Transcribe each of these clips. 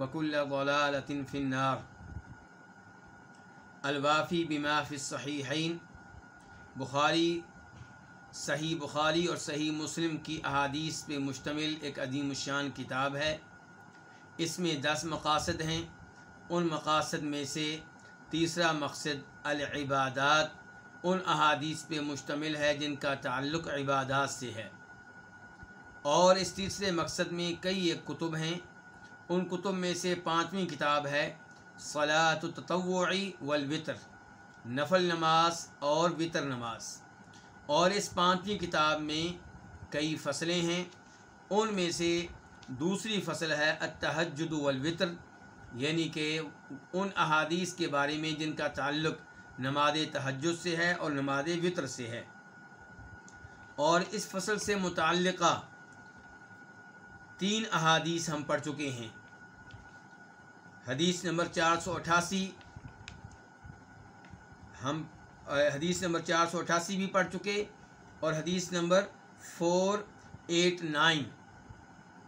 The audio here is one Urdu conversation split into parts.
وكل ضلالة في النار الوافی بما فی الصحیحین بخاری، صحیح بخاری اور صحیح مسلم کی احادیث پہ مشتمل ایک عظیم الشان کتاب ہے۔ اس میں دس مقاصد ہیں۔ ان مقاصد میں سے تیسرا مقصد العبادات۔ ان احادیث پہ مشتمل ہے جن کا تعلق عبادات سے ہے۔ اور اس تیسرے مقصد میں کئی ایک کتب ہیں۔ ان کتب میں سے پانچویں کتاب ہے صلاۃ التطوعی والوطر نفل نماز اور وطر نماز۔ اور اس پانچویں کتاب میں کئی فصلیں ہیں۔ ان میں سے دوسری فصل ہے التحجد والوطر یعنی کہ ان احادیث کے بارے میں جن کا تعلق نماز تہجد سے ہے اور نماز وطر سے ہے۔ اور اس فصل سے متعلقہ تین احادیث ہم پڑھ چکے ہیں۔ حدیث نمبر چار سو اٹھاسی۔ ہم حدیث نمبر چار سو اٹھاسی بھی پڑھ چکے اور حدیث نمبر فور ایٹ نائن،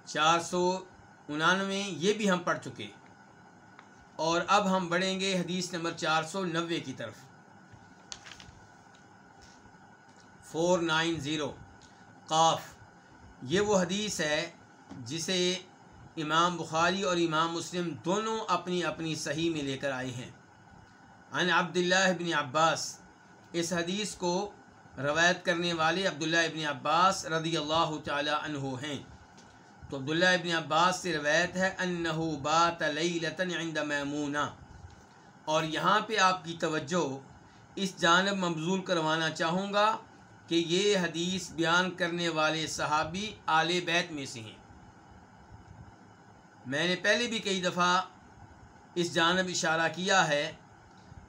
چار سو انانوے، یہ بھی ہم پڑھ چکے۔ اور اب ہم بڑھیں گے حدیث نمبر چار سو نوے کی طرف۔ فور نائن زیرو، قاف، یہ وہ حدیث ہے جسے امام بخاری اور امام مسلم دونوں اپنی اپنی صحیح میں لے کر آئے ہیں۔ عن عبداللہ ابن عباس، اس حدیث کو روایت کرنے والے عبداللہ ابن عباس رضی اللہ تعالی عنہ ہیں۔ تو عبداللہ ابن عباس سے روایت ہے، انہو بات لیلتن عند میمونہ۔ اور یہاں پہ آپ کی توجہ اس جانب مبزول کروانا چاہوں گا کہ یہ حدیث بیان کرنے والے صحابی آل بیت میں سے ہیں۔ میں نے پہلے بھی کئی دفعہ اس جانب اشارہ کیا ہے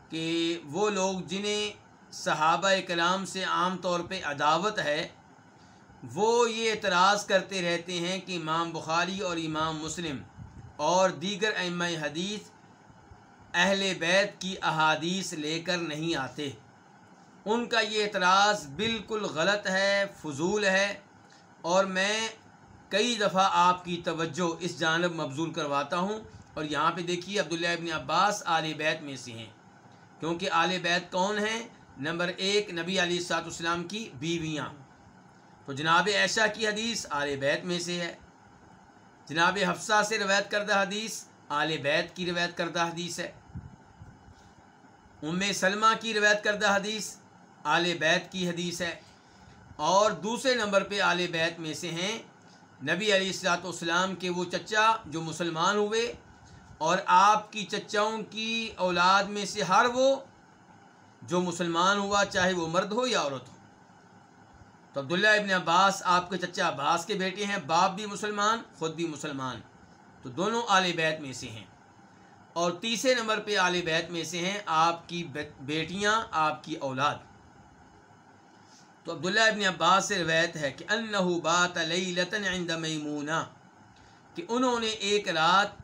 کہ وہ لوگ جنہیں صحابہ کلام سے عام طور پہ عداوت ہے، وہ یہ اعتراض کرتے رہتے ہیں کہ امام بخاری اور امام مسلم اور دیگر ائمہ حدیث اہل بیت کی احادیث لے کر نہیں آتے۔ ان کا یہ اعتراض بالکل غلط ہے، فضول ہے اور میں کئی دفعہ آپ کی توجہ اس جانب مبزول کرواتا ہوں اور یہاں پہ دیکھیے عبداللہ ابن عباس آل بیت میں سے ہیں۔ کیونکہ آل بیت کون ہیں؟ نمبر ایک نبی علی سات اسلام کی بیویاں۔ تو جناب عائشہ کی حدیث آل بیت میں سے ہے۔ جناب حفصہ سے روایت کردہ حدیث آل بیت کی روایت کردہ حدیث ہے۔ ام سلمہ کی روایت کردہ حدیث آل بیت کی حدیث ہے۔ اور دوسرے نمبر پہ آل بیت میں سے ہیں۔ نبی علیہ السلاۃ والسلام کے وہ چچا جو مسلمان ہوئے اور آپ کی چچاؤں کی اولاد میں سے ہر وہ جو مسلمان ہوا، چاہے وہ مرد ہو یا عورت ہو۔ تو عبداللہ ابن عباس، آپ کے چچا عباس کے بیٹے ہیں، باپ بھی مسلمان، خود بھی مسلمان۔ تو دونوں آل بیت میں سے ہیں۔ اور تیسرے نمبر پہ آل بیت میں سے ہیں آپ کی بیٹیاں، آپ کی اولاد۔ تو عبداللہ ابن عباس سے روایت ہے کہ انہو بات لیلتن عند میمونہ، کہ انہوں نے ایک رات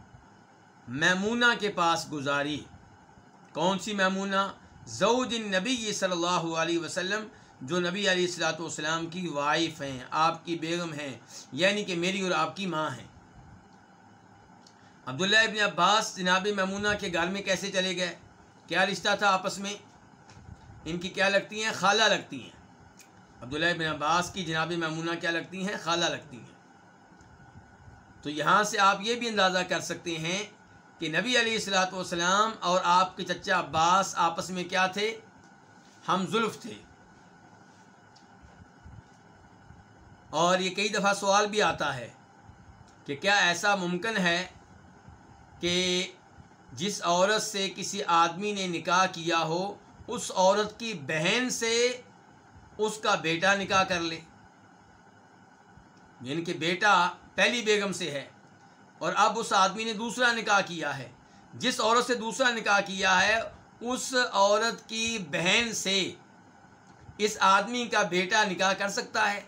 میمونہ کے پاس گزاری۔ کون سی میمونہ؟ زوج النبی صلی اللہ علیہ وسلم، جو نبی علیہ السلاۃ والسلام کی وائف ہیں، آپ کی بیگم ہیں یعنی کہ میری اور آپ کی ماں ہیں۔ عبداللہ ابن عباس جناب میمونہ کے گھر میں کیسے چلے گئے؟ کیا رشتہ تھا آپس میں؟ ان کی کیا لگتی ہیں؟ خالہ لگتی ہیں۔ عبداللہ ابن عباس کی جناب میمونہ کیا لگتی ہیں؟ خالہ لگتی ہیں۔ تو یہاں سے آپ یہ بھی اندازہ کر سکتے ہیں کہ نبی علیہ السلاۃ والسلام اور آپ کے چچا عباس آپس میں کیا تھے؟ ہم زلف تھے۔ اور یہ کئی دفعہ سوال بھی آتا ہے کہ کیا ایسا ممکن ہے کہ جس عورت سے کسی آدمی نے نکاح کیا ہو، اس عورت کی بہن سے اس کا بیٹا نکاح کر لے۔ یعنی کہ بیٹا پہلی بیگم سے ہے اور اب اس آدمی نے دوسرا نکاح کیا ہے۔ جس عورت سے دوسرا نکاح کیا ہے، اس عورت کی بہن سے اس آدمی کا بیٹا نکاح کر سکتا ہے۔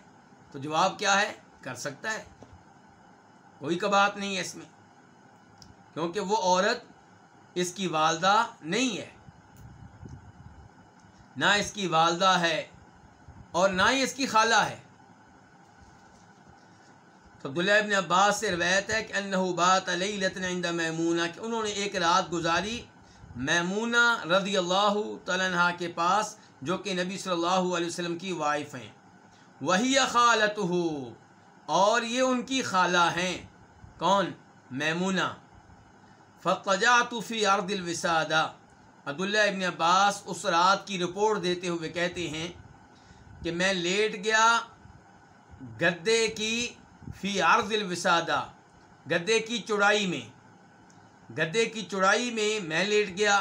تو جواب کیا ہے؟ کر سکتا ہے۔ کوئی کا بات نہیں ہے اس میں۔ کیونکہ وہ عورت اس کی والدہ نہیں ہے۔ نہ اس کی والدہ ہے اور نہ ہی اس کی خالہ ہے۔ تو عبداللہ ابن عباس سے روایت ہے کہ انہو بات علیہ لطن عند میمونہ، کہ انہوں نے ایک رات گزاری میمونہ رضی اللہ تعالیٰ کے پاس، جو کہ نبی صلی اللہ علیہ وسلم کی وائف ہیں۔ وہی خالت ہو اور یہ ان کی خالہ ہیں۔ کون؟ میمونہ۔ فتجات فی عرد الوسادہ۔ عبداللہ ابن عباس اس رات کی رپورٹ دیتے ہوئے کہتے ہیں کہ میں لیٹ گیا، گدے کی فی عرض الوسادہ، گدے کی چوڑائی میں، گدے کی چوڑائی میں میں لیٹ گیا۔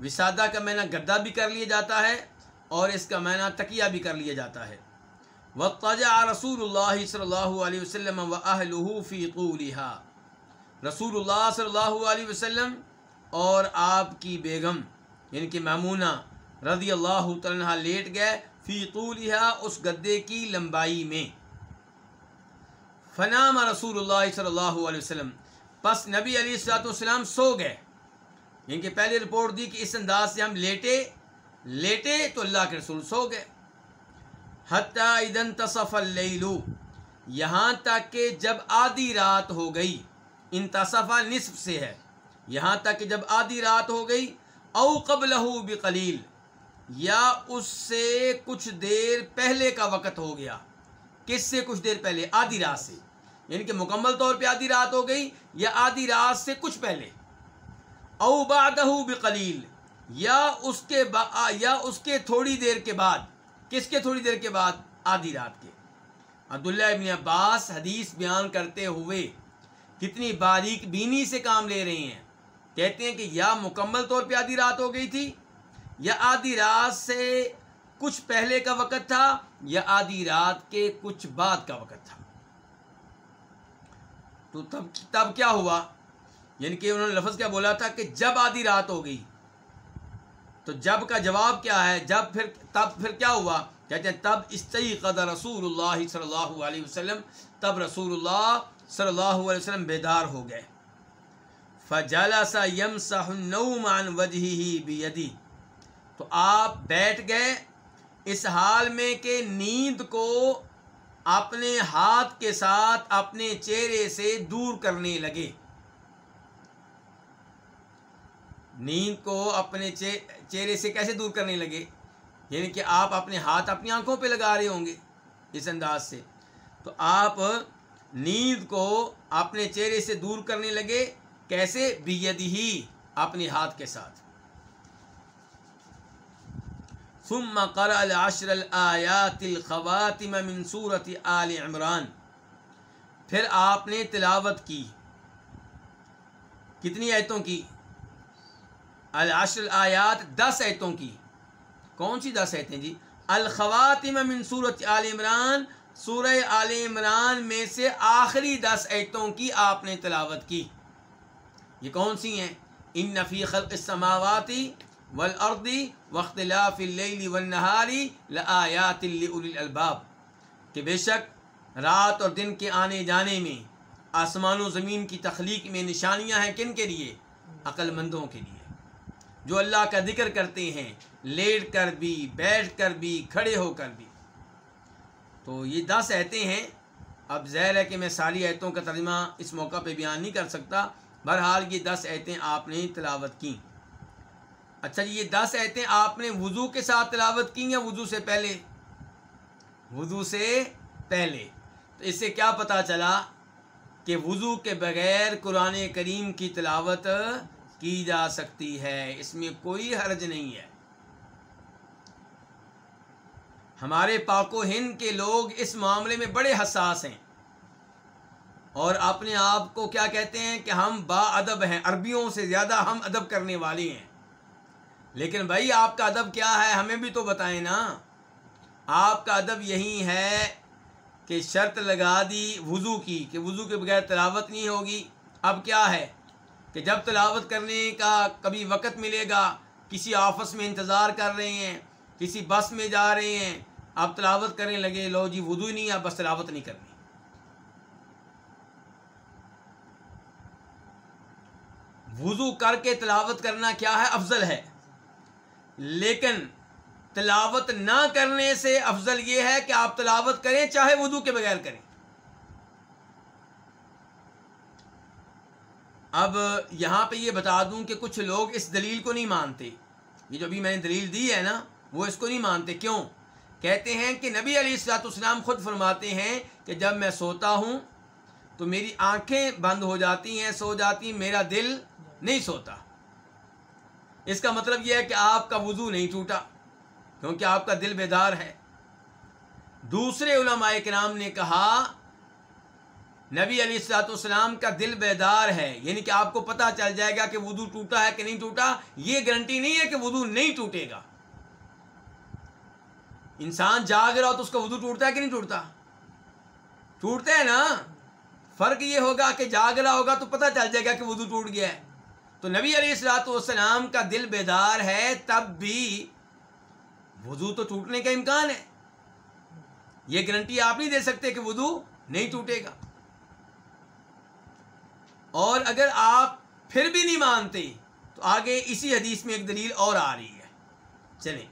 وسادہ کا معنی گدا بھی کر لیا جاتا ہے اور اس کا معنی تکیہ بھی کر لیا جاتا ہے۔ وقجا رسول اللہ صلی اللہ علیہ وسلم و اہلہ فی طولہا رسول اللہ صلی اللہ علیہ وسلم اور آپ کی بیگم یعنی کہ میمونہ رضی اللہ تعالیٰ لیٹ گئے فی طولہا اس گدے کی لمبائی میں۔ فنام رسول اللہ صلی اللہ علیہ وسلم۔ پس نبی علیہ السلاۃ والسلام سو گئے۔ یعنی کہ پہلے رپورٹ دی کہ اس انداز سے ہم لیٹے لیٹے تو اللہ کے رسول سو گئے۔ حتیٰ ادن تصف اللیلو یہاں تک کہ جب آدھی رات ہو گئی انتصفہ نصف سے ہے۔ یہاں تک کہ جب آدھی رات ہو گئی، او قبل بقلیل۔ یا اس سے کچھ دیر پہلے کا وقت ہو گیا۔ کس سے کچھ دیر پہلے؟ آدھی رات سے۔ یعنی کہ مکمل طور پہ آدھی رات ہو گئی یا آدھی رات سے کچھ پہلے۔ او بعدہ بقلیل۔ یا اس کے با، یا اس کے تھوڑی دیر کے بعد۔ کس کے تھوڑی دیر کے بعد؟ آدھی رات کے۔ عبداللہ ابن عباس حدیث بیان کرتے ہوئے کتنی باریک بینی سے کام لے رہے ہیں۔ کہتے ہیں کہ یا مکمل طور پہ آدھی رات ہو گئی تھی یا آدھی رات سے کچھ پہلے کا وقت تھا یا آدھی رات کے کچھ بعد کا وقت تھا۔ تو تب تب کیا ہوا؟ یعنی کہ انہوں نے لفظ کیا بولا تھا کہ جب آدھی رات ہو گئی، تو جب کا جواب کیا ہے؟ جب پھر تب پھر کیا ہوا؟ کہتے ہیں تب استعی قدر رسول اللہ صلی اللہ علیہ وسلم، تب رسول اللہ صلی اللہ علیہ وسلم بیدار ہو گئے۔ فجالا سا یم سہنومان وجہ بھی تو آپ بیٹھ گئے اس حال میں کہ نیند کو اپنے ہاتھ کے ساتھ اپنے چہرے سے دور کرنے لگے۔ نیند کو اپنے چہرے سے کیسے دور کرنے لگے؟ یعنی کہ آپ اپنے ہاتھ اپنی آنکھوں پہ لگا رہے ہوں گے اس انداز سے۔ تو آپ نیند کو اپنے چہرے سے دور کرنے لگے کیسے؟ بید ہی اپنے ہاتھ کے ساتھ۔ ثم قرأ العشر الآیات الخواتم من سورت آل عمران۔ پھر آپ نے تلاوت کی۔ کتنی ایتوں کی؟ العشر الآیات دس ایتوں کی۔ کون سی دس ایتیں جی؟ الخواتم من سورت آل عمران۔ سورہ آل عمران میں سے آخری دس ایتوں کی آپ نے تلاوت کی۔ یہ کون سی ہیں؟ ان نفی خلق السماواتی والارضی واختلاف اللیل والنہاری لآیات لأولی الالباب کہ بے شک رات اور دن کے آنے جانے میں آسمان و زمین کی تخلیق میں نشانیاں ہیں کن کے لیے؟ عقل مندوں کے لیے۔ جو اللہ کا ذکر کرتے ہیں، لیٹ کر بھی، بیٹھ کر بھی، کھڑے ہو کر بھی۔ تو یہ دس ایتے ہیں۔ اب ظاہر ہے کہ میں ساری ایتوں کا ترجمہ اس موقع پہ بیان نہیں کر سکتا۔ بہرحال یہ دس ایتیں آپ نے تلاوت کیں۔ اچھا جی یہ دس ایتیں آپ نے وضو کے ساتھ تلاوت کی یا وضو سے پہلے؟ وضو سے پہلے۔ تو اس سے کیا پتہ چلا کہ وضو کے بغیر قرآن کریم کی تلاوت کی جا سکتی ہے؟ اس میں کوئی حرج نہیں ہے۔ ہمارے پاک و ہند کے لوگ اس معاملے میں بڑے حساس ہیں۔ اور اپنے آپ کو کیا کہتے ہیں کہ ہم با ادب ہیں، عربیوں سے زیادہ ہم ادب کرنے والے ہیں۔ لیکن بھائی، آپ کا ادب کیا ہے؟ ہمیں بھی تو بتائیں نا۔ آپ کا ادب یہی ہے کہ شرط لگا دی وضو کی، کہ وضو کے بغیر تلاوت نہیں ہوگی۔ اب کیا ہے کہ جب تلاوت کرنے کا کبھی وقت ملے گا، کسی آفس میں انتظار کر رہے ہیں، کسی بس میں جا رہے ہیں آپ تلاوت کرنے لگے، لو جی وضو ہی نہیں آپ بس تلاوت نہیں کرنی۔ وضو کر کے تلاوت کرنا کیا ہے؟ افضل ہے۔ لیکن تلاوت نہ کرنے سے افضل یہ ہے کہ آپ تلاوت کریں چاہے وضو کے بغیر کریں۔ اب یہاں پہ یہ بتا دوں کہ کچھ لوگ اس دلیل کو نہیں مانتے۔ یہ جو ابھی میں نے دلیل دی ہے نا، وہ اس کو نہیں مانتے۔ کیوں؟ کہتے ہیں کہ نبی علیہ السلاط اسلام خود فرماتے ہیں کہ جب میں سوتا ہوں تو میری آنکھیں بند ہو جاتی ہیں، سو جاتی، میرا دل نہیں سوتا۔ اس کا مطلب یہ ہے کہ آپ کا وضو نہیں ٹوٹا، کیونکہ آپ کا دل بیدار ہے۔ دوسرے علماء کرام نے کہا، نبی علی السلاۃ والسلام کا دل بیدار ہے یعنی کہ آپ کو پتہ چل جائے گا کہ وضو ٹوٹا ہے کہ نہیں ٹوٹا، یہ گارنٹی نہیں ہے کہ وضو نہیں ٹوٹے گا۔ انسان جاگ رہا ہو تو اس کا وضو ٹوٹتا ہے کہ نہیں ٹوٹتا؟ ٹوٹتا ہے نا؟ فرق یہ ہوگا کہ جاگ رہا ہوگا تو پتہ چل جائے گا کہ وضو ٹوٹ گیا ہے۔ تو نبی علیہ السلاۃ والسلام کا دل بیدار ہے، تب بھی وضو تو ٹوٹنے کا امکان ہے۔ یہ گارنٹی آپ نہیں دے سکتے کہ وضو نہیں ٹوٹے گا۔ اور اگر آپ پھر بھی نہیں مانتے، تو آگے اسی حدیث میں ایک دلیل اور آ رہی ہے۔ چلیں۔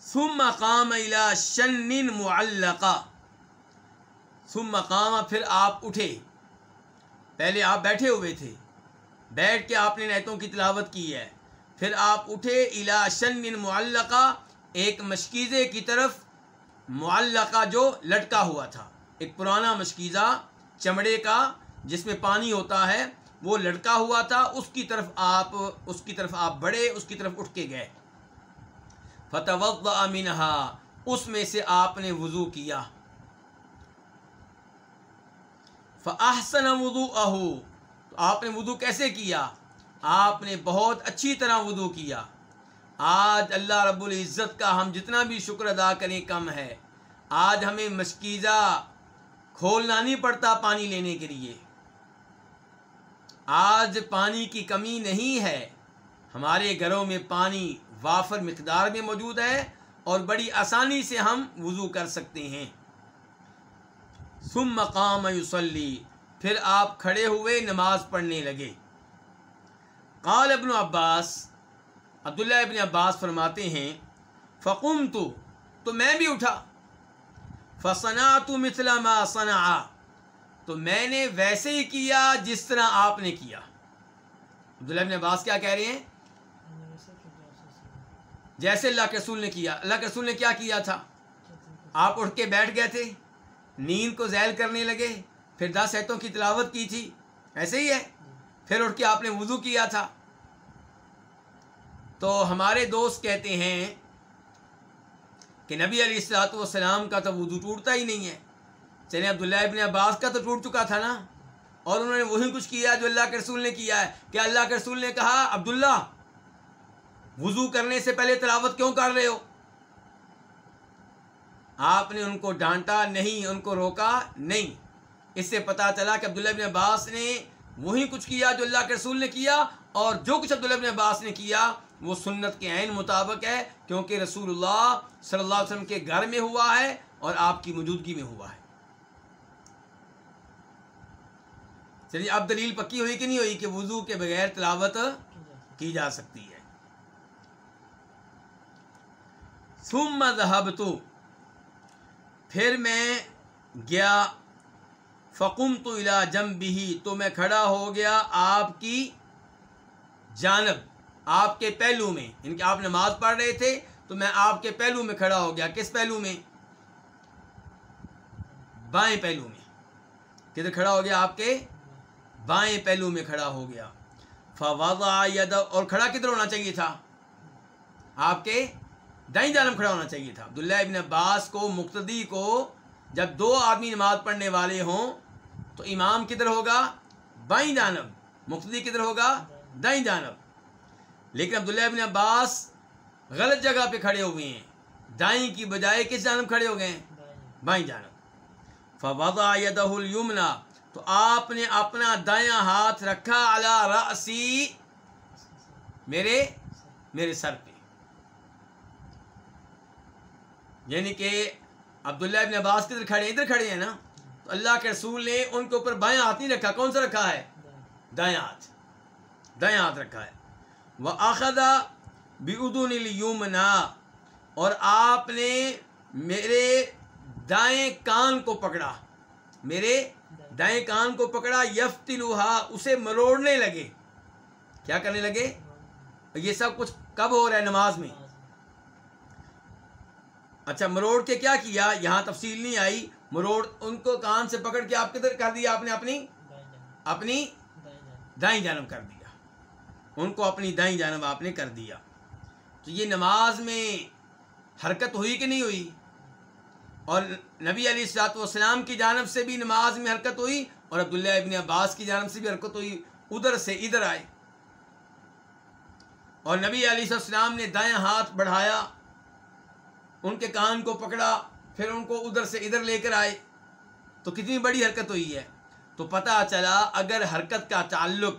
ثم مقام شن معلقہ۔ ثم مقام پھر آپ اٹھے۔ پہلے آپ بیٹھے ہوئے تھے۔ بیٹھ کے آپ نے نیتوں کی تلاوت کی ہے۔ پھر آپ اٹھے الا شن معلقہ، ایک مشکیزے کی طرف معلقہ جو لٹکا ہوا تھا۔ ایک پرانا مشکیزہ چمڑے کا، جس میں پانی ہوتا ہے، وہ لٹکا ہوا تھا۔ اس کی طرف آپ، اس کی طرف آپ بڑھے، اس کی طرف اٹھ کے گئے۔ فتح امینہ اس میں سے آپ نے وضو کیا۔ فحسن وضو تو آپ نے وضو کیسے کیا؟ آپ نے بہت اچھی طرح وضو کیا۔ آج اللہ رب العزت کا ہم جتنا بھی شکر ادا کریں کم ہے۔ آج ہمیں مشکیزہ کھولنا نہیں پڑتا پانی لینے کے لیے۔ آج پانی کی کمی نہیں ہے۔ ہمارے گھروں میں پانی وافر مقدار میں موجود ہے اور بڑی آسانی سے ہم وضو کر سکتے ہیں۔ سم مقام یوسلی پھر آپ کھڑے ہوئے نماز پڑھنے لگے۔ قال ابن عباس، عبداللہ ابن عباس فرماتے ہیں فقوم تو تو میں بھی اٹھا۔ فسنا تو ما صنع، تو میں نے ویسے ہی کیا جس طرح آپ نے کیا۔ عبداللہ ابن عباس کیا کہہ رہے ہیں؟ جیسے اللہ کے رسول نے کیا، اللہ کے رسول نے کیا کیا تھا؟ آپ اٹھ کے بیٹھ گئے تھے، نیند کو ذیل کرنے لگے پھر دس ایتوں کی تلاوت کی تھی۔ ایسے ہی ہے۔ پھر اٹھ کے آپ نے وضو کیا تھا۔ تو ہمارے دوست کہتے ہیں کہ نبی علیہ السلاۃ والسلام کا تو وضو ٹوٹتا ہی نہیں ہے۔ چلے عبداللہ ابن عباس کا تو ٹوٹ چکا تھا نا۔ اور انہوں نے وہی کچھ کیا جو اللہ کے رسول نے کیا ہے۔ کہ اللہ کے رسول نے کہا، عبداللہ، وضو کرنے سے پہلے تلاوت کیوں کر رہے ہو؟ آپ نے ان کو ڈانٹا نہیں، ان کو روکا نہیں۔ اس سے پتا چلا کہ عبداللہ ابن عباس نے وہی کچھ کیا جو اللہ کے رسول نے کیا اور جو کچھ عبداللہ ابن عباس نے کیا، وہ سنت کے عین مطابق ہے کیونکہ رسول اللہ صلی اللہ علیہ وسلم کے گھر میں ہوا ہے اور آپ کی موجودگی میں ہوا ہے۔ چلیے، اب دلیل پکی ہوئی کہ نہیں ہوئی کہ وضو کے بغیر تلاوت کی جا سکتی ہے۔ ثم ذهبت، پھر میں گیا فقم تو الا جم بھی تو میں کھڑا ہو گیا آپ کی جانب، آپ کے پہلو میں۔ یعنی ان کے آپ نماز پڑھ رہے تھے، تو میں آپ کے پہلو میں کھڑا ہو گیا۔ کس پہلو میں؟ بائیں پہلو میں۔ کدھر کھڑا ہو گیا آپ کے؟ بائیں پہلو میں کھڑا ہو گیا۔ فوضا ید اور کھڑا کدھر ہونا چاہیے تھا؟ آپ کے دائیں جانب کھڑا ہونا چاہیے تھا۔ عبداللہ ابن عباس کو، مقتدی کو، جب دو آدمی نماز پڑھنے والے ہوں تو امام کدھر ہوگا؟ بائیں جانب، مقتدی کدھر ہوگا؟ دائیں جانب۔ لیکن عبداللہ ابن عباس غلط جگہ پہ کھڑے ہوئے ہیں۔ دائیں کی بجائے کس جانب کھڑے ہو گئے ہیں؟ بائیں جانب۔ فوضا یدہ الیمنا تو آپ نے اپنا دایاں ہاتھ رکھا علی رأسی میرے میرے سر پہ۔ یعنی کہ عبداللہ ابن عباس کدھر کھڑے ہیں؟ ادھر کھڑے ہیں نا؟ تو اللہ کے رسول نے ان کے اوپر بائیں ہاتھ نہیں رکھا، کون سا رکھا ہے؟ دائیں ہاتھ۔ دائیں ہاتھ رکھا ہے۔ وہ آخدا بدون اليمنا اور آپ نے میرے دائیں کان کو پکڑا۔ میرے دائیں کان کو پکڑا، یفتلوہا، اسے مروڑنے لگے۔ کیا کرنے لگے؟ یہ سب کچھ کب ہو رہا ہے نماز میں؟ اچھا مروڑ کے کیا کیا؟ یہاں تفصیل نہیں آئی۔ مروڑ، ان کو کان سے پکڑ کے آپ کدھر کر دیا آپ نے اپنی؟ اپنی دائیں جانب کر دیا۔ ان کو اپنی دائیں جانب آپ نے کر دیا۔ تو یہ نماز میں حرکت ہوئی کہ نہیں ہوئی؟ اور نبی علی السلاط والسلام کی جانب سے بھی نماز میں حرکت ہوئی اور عبداللہ ابن عباس کی جانب سے بھی حرکت ہوئی، ادھر سے ادھر آئے۔ اور نبی علیہ السلام نے دائیں ہاتھ بڑھایا، ان کے کان کو پکڑا پھر ان کو ادھر سے ادھر لے کر آئے۔ تو کتنی بڑی حرکت ہوئی ہے؟ تو پتہ چلا اگر حرکت کا تعلق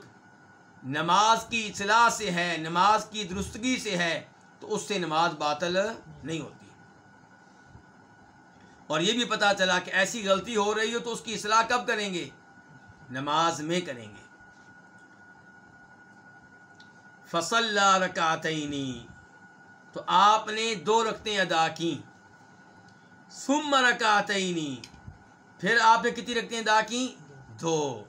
نماز کی اصلاح سے ہے، نماز کی درستگی سے ہے، تو اس سے نماز باطل نہیں ہوتی۔ اور یہ بھی پتہ چلا کہ ایسی غلطی ہو رہی ہو تو اس کی اصلاح کب کریں گے؟ نماز میں کریں گے۔ فصل رکعتینی تو آپ نے دو رکھتے ادا کی سم رکعتینی پھر آپ نے کتنی رکھتے ادا کی دو۔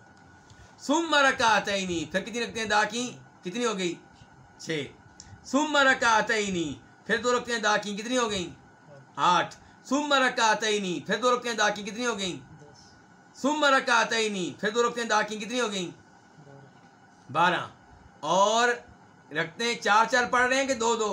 سم رکعتینی پھر کتنی رکھتے ادا کی کتنی ہو گئی؟ چھ۔ سم رکعتینی پھر دو رکھتے ادا کی کتنی ہو گئی آٹھ۔ سم رکعتینی پھر دو رکھتے ادا کی کتنی ہو گئی سم رکعتینی پھر دو رکھتے ادا کی کتنی ہو گئی بارہ۔ اور رکھتے ہیں چار چار پڑھ رہے ہیں کہ دو دو؟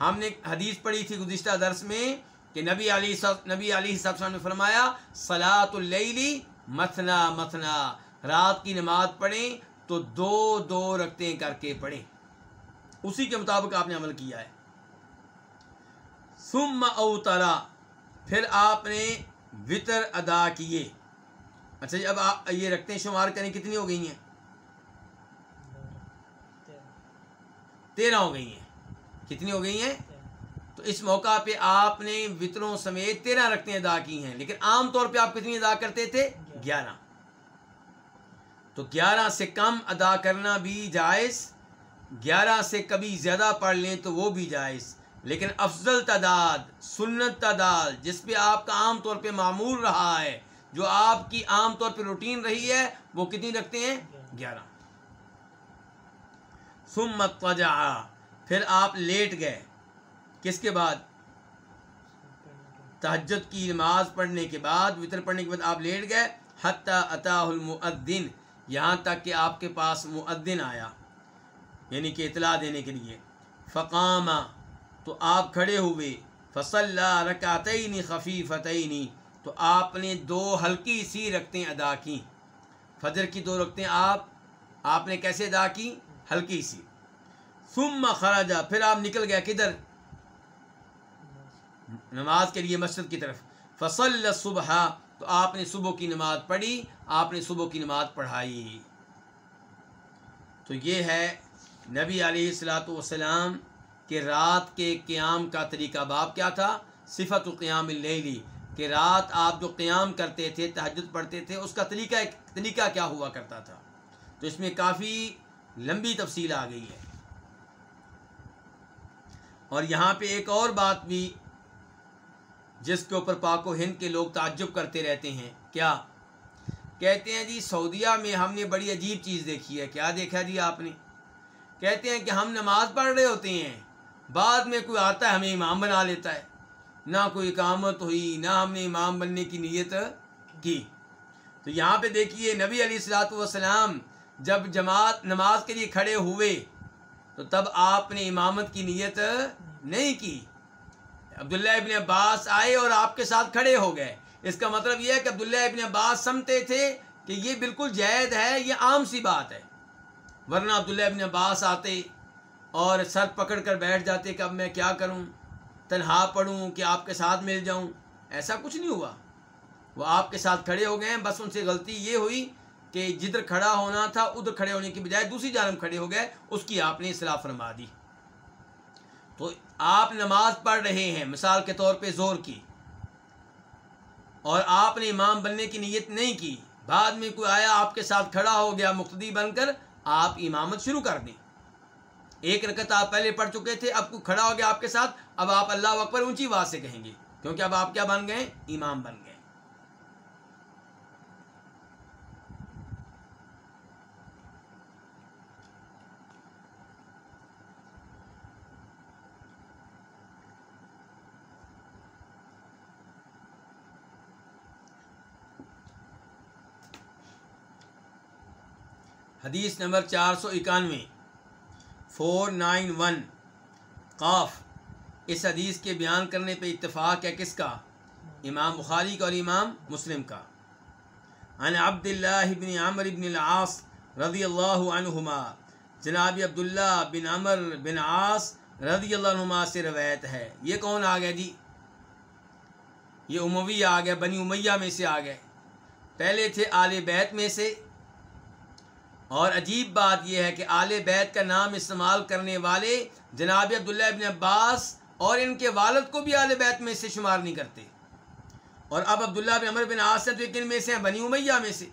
ہم نے حدیث پڑھی تھی گزشتہ درس میں۔ کہ نبی علی نبی علی صاحب نے فرمایا سلاۃ اللیلی مثنا مثنا رات کی نماز پڑھیں تو دو دو رکھتے کر کے پڑھیں۔ اسی کے مطابق آپ نے عمل کیا ہے۔ سم اوترا۔ پھر آپ نے وطر ادا کیے۔ اچھا جی اب آپ یہ رکھتے ہیں شمار کریں، کتنی ہو گئی ہیں؟ تیرہ ہو گئی ہیں۔ کتنی ہو گئی ہیں؟ تو اس موقع پہ آپ نے وطروں سمیت تیرہ رکھتے ادا کی ہیں۔ لیکن عام طور پہ آپ کتنی ادا کرتے تھے؟ گیارہ۔ تو گیارہ سے کم ادا کرنا بھی جائز، گیارہ سے کبھی زیادہ پڑھ لیں تو وہ بھی جائز۔ لیکن افضل تعداد، سنت تعداد، جس پہ آپ کا عام طور پہ معمول رہا ہے، جو آپ کی عام طور پہ روٹین رہی ہے، وہ کتنی رکھتے ہیں؟ گیارہ۔ سمت وجہ پھر آپ لیٹ گئے۔ کس کے بعد؟ تہجد کی نماز پڑھنے کے بعد، وطر پڑھنے کے بعد آپ لیٹ گئے، حتیٰ عطا المعدن یہاں تک کہ آپ کے پاس معدن آیا یعنی کہ اطلاع دینے کے لیے۔ فقامہ تو آپ کھڑے ہوئے فصل رکعتین خفیفتین، تو آپ نے دو ہلکی سی رکھتے ادا کی فجر کی دو رکھتے آپ آپ نے کیسے ادا کی ہلکی سی۔ ثم خراجہ پھر آپ نکل گیا کدھر؟ نماز کے لیے مسجد کی طرف۔ فصل صبح تو آپ نے صبح کی نماز پڑھی، آپ نے صبح کی نماز پڑھائی۔ تو یہ ہے نبی علیہ السلاۃ والسلام کہ رات کے قیام کا طریقہ باب کیا تھا؟ صفت القیام اللیلی کہ رات آپ جو قیام کرتے تھے، تہجد پڑھتے تھے، اس کا طریقہ طریقہ کیا ہوا کرتا تھا؟ تو اس میں کافی لمبی تفصیل آ گئی ہے۔ اور یہاں پہ ایک اور بات بھی جس کے اوپر پاک و ہند کے لوگ تعجب کرتے رہتے ہیں۔ کیا؟ کہتے ہیں جی سعودیہ میں ہم نے بڑی عجیب چیز دیکھی ہے۔ کیا دیکھا جی آپ نے؟ کہتے ہیں کہ ہم نماز پڑھ رہے ہوتے ہیں۔ بعد میں کوئی آتا ہے، ہمیں امام بنا لیتا ہے۔ نہ کوئی اقامت ہوئی، نہ ہم نے امام بننے کی نیت کی۔ تو یہاں پہ دیکھیے، نبی علیہ السلاۃ والسلام جب جماعت نماز کے لیے کھڑے ہوئے، تو تب آپ نے امامت کی نیت نہیں کی۔ عبداللہ ابن عباس آئے اور آپ کے ساتھ کھڑے ہو گئے۔ اس کا مطلب یہ ہے کہ عبداللہ ابن عباس سمتے تھے کہ یہ بالکل جائد ہے، یہ عام سی بات ہے۔ ورنہ عبداللہ ابن عباس آتے اور سر پکڑ کر بیٹھ جاتے کہ اب میں کیا کروں؟ تنہا پڑھوں کہ آپ کے ساتھ مل جاؤں۔ ایسا کچھ نہیں ہوا۔ وہ آپ کے ساتھ کھڑے ہو گئے ہیں بس ان سے غلطی یہ ہوئی کہ جدھر کھڑا ہونا تھا، ادھر کھڑے ہونے کی بجائے دوسری جانب کھڑے ہو گئے، اس کی آپ نے اصلاح فرما دی۔ تو آپ نماز پڑھ رہے ہیں، مثال کے طور پہ زور کی۔ اور آپ نے امام بننے کی نیت نہیں کی۔ بعد میں کوئی آیا آپ کے ساتھ کھڑا ہو گیا، مقتدی بن کر آپ امامت شروع کر دیں ایک رکت آپ پہلے پڑھ چکے تھے، اب کوئی کھڑا ہو گیا آپ کے ساتھ، اب آپ اللہ اکبر اونچی آواز سے کہیں گے۔ کیونکہ اب آپ کیا بن گئے؟ امام بن گئے۔ حدیث نمبر چار سو اکانوے۔ فور نائن ون قاف۔ اس حدیث کے بیان کرنے پہ اتفاق ہے کس کا؟ امام بخاری کا اور امام مسلم کا۔ عن عبد اللہ بن عمر بن العاص رضی اللہ عنہما۔ جناب عبداللہ بن عمر بن عاص رضی اللہ عنہما سے روایت ہے۔ یہ کون آ گیا جی؟ یہ اموی آ گیا بنی امیہ میں سے آ گئے۔ پہلے تھے آل بیت میں سے۔ اور عجیب بات یہ ہے کہ آل بیت کا نام استعمال کرنے والے جناب عبداللہ ابن عباس اور ان کے والد کو بھی آل بیت میں سے شمار نہیں کرتے۔ اور اب عبداللہ بن عمر بن آصد کن میں سے ہیں، بنی امیہ میں سے۔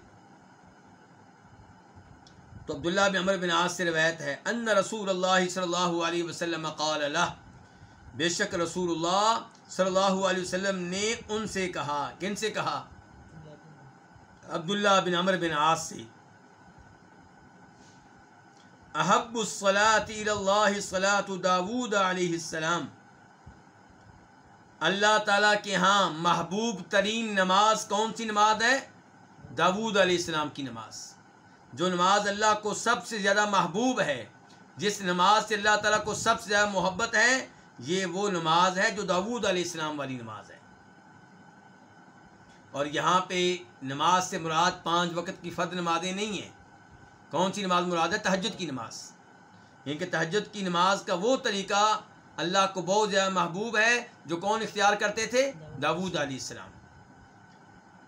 تو عبداللہ بن عمر بن آس سے روایت ہے، ان رسول اللہ صلی اللہ علیہ وسلم قال اللہ بے شک رسول اللہ صلی اللہ علیہ وسلم نے ان سے کہا، کن سے کہا؟ عبداللہ بن عمر بن آس سے۔ احب اللہ صلاۃ داود علیہ السلام۔ اللہ تعالیٰ کے ہاں محبوب ترین نماز کون سی نماز ہے؟ داود علیہ السلام کی نماز۔ جو نماز اللہ کو سب سے زیادہ محبوب ہے، جس نماز سے اللہ تعالیٰ کو سب سے زیادہ محبت ہے، یہ وہ نماز ہے جو داود علیہ السلام والی نماز ہے۔ اور یہاں پہ نماز سے مراد پانچ وقت کی فد نمازیں نہیں ہیں۔ کون سی نماز مراد ہے؟ تہجد کی نماز۔ یعنی کہ تہجد کی نماز کا وہ طریقہ اللہ کو بہت زیادہ محبوب ہے جو کون اختیار کرتے تھے؟ داود علیہ السلام۔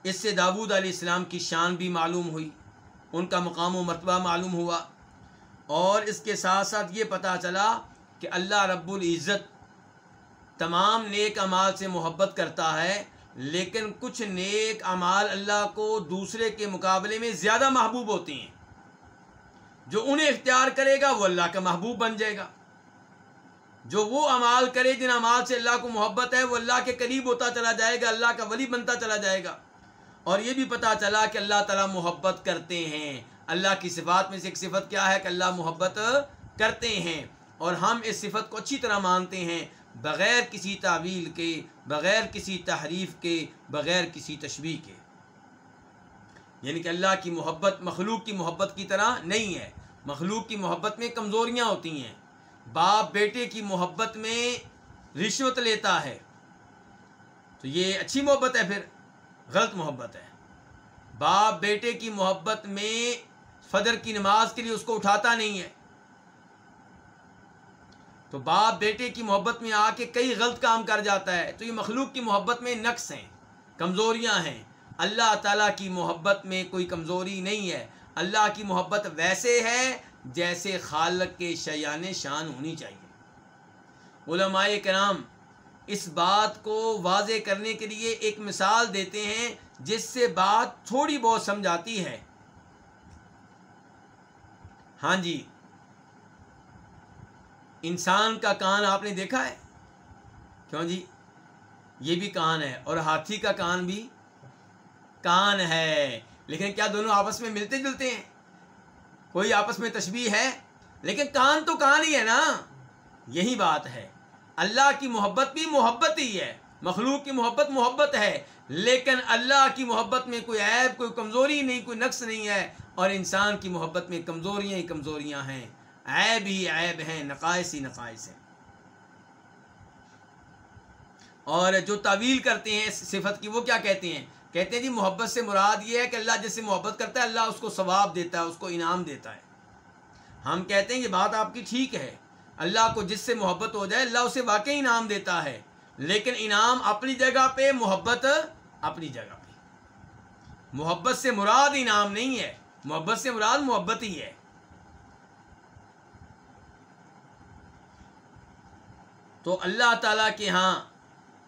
اس سے داود علیہ السلام کی شان بھی معلوم ہوئی، ان کا مقام و مرتبہ معلوم ہوا۔ اور اس کے ساتھ ساتھ یہ پتہ چلا کہ اللہ رب العزت تمام نیک امال سے محبت کرتا ہے، لیکن کچھ نیک امال اللہ کو دوسرے کے مقابلے میں زیادہ محبوب ہوتے ہیں۔ جو انہیں اختیار کرے گا وہ اللہ کا محبوب بن جائے گا۔ جو وہ امال کرے جن امال سے اللہ کو محبت ہے، وہ اللہ کے قریب ہوتا چلا جائے گا، اللہ کا ولی بنتا چلا جائے گا۔ اور یہ بھی پتا چلا کہ اللہ تعالیٰ محبت کرتے ہیں۔ اللہ کی صفات میں سے ایک صفت کیا ہے کہ اللہ محبت کرتے ہیں۔ اور ہم اس صفت کو اچھی طرح مانتے ہیں۔ بغیر کسی تعویل کے، بغیر کسی تحریف کے، بغیر کسی تشبیح کے۔ یعنی کہ اللہ کی محبت، مخلوق کی محبت کی طرح نہیں ہے۔ مخلوق کی محبت میں کمزوریاں ہوتی ہیں۔ باپ بیٹے کی محبت میں رشوت لیتا ہے۔ تو یہ اچھی محبت ہے، پھر غلط محبت ہے۔ باپ بیٹے کی محبت میں فجر کی نماز کے لیے اس کو اٹھاتا نہیں ہے۔ تو باپ بیٹے کی محبت میں آ کے کئی غلط کام کر جاتا ہے۔ تو یہ مخلوق کی محبت میں نقص ہیں، کمزوریاں ہیں۔ اللہ تعالیٰ کی محبت میں کوئی کمزوری نہیں ہے۔ اللہ کی محبت ویسے ہے جیسے خالق کے شیان شان ہونی چاہیے۔ علماء کرام اس بات کو واضح کرنے کے لیے ایک مثال دیتے ہیں جس سے بات تھوڑی بہت سمجھاتی ہے۔ ہاں جی انسان کا کان آپ نے دیکھا ہے؟ کیوں جی؟ یہ بھی کان ہے اور ہاتھی کا کان بھی کان ہے۔ لیکن کیا دونوں آپس میں ملتے جلتے ہیں؟ کوئی آپس میں تشبیح ہے؟ لیکن کان تو کان ہی ہے نا۔ یہی بات ہے۔ اللہ کی محبت بھی محبت ہی ہے۔ مخلوق کی محبت محبت ہے۔ لیکن اللہ کی محبت میں کوئی عیب، کوئی کمزوری نہیں، کوئی نقص نہیں ہے۔ اور انسان کی محبت میں کمزوریاں ہی کمزوریاں ہیں۔ عیب ہی عیب ہیں، نقائص ہی نقائص ہیں۔ اور جو تعویل کرتے ہیں صفت کی، وہ کیا کہتے ہیں؟ کہتے ہیں جی محبت سے مراد یہ ہے کہ اللہ جس سے محبت کرتا ہے، اللہ اس کو ثواب دیتا ہے، اس کو انعام دیتا ہے۔ ہم کہتے ہیں یہ بات آپ کی ٹھیک ہے۔ اللہ کو جس سے محبت ہو جائے، اللہ اسے واقعی انعام دیتا ہے۔ لیکن انعام اپنی جگہ پہ، محبت اپنی جگہ پہ۔ محبت سے مراد انعام نہیں ہے۔ محبت سے مراد محبت ہی ہے۔ تو اللہ تعالیٰ کے ہاں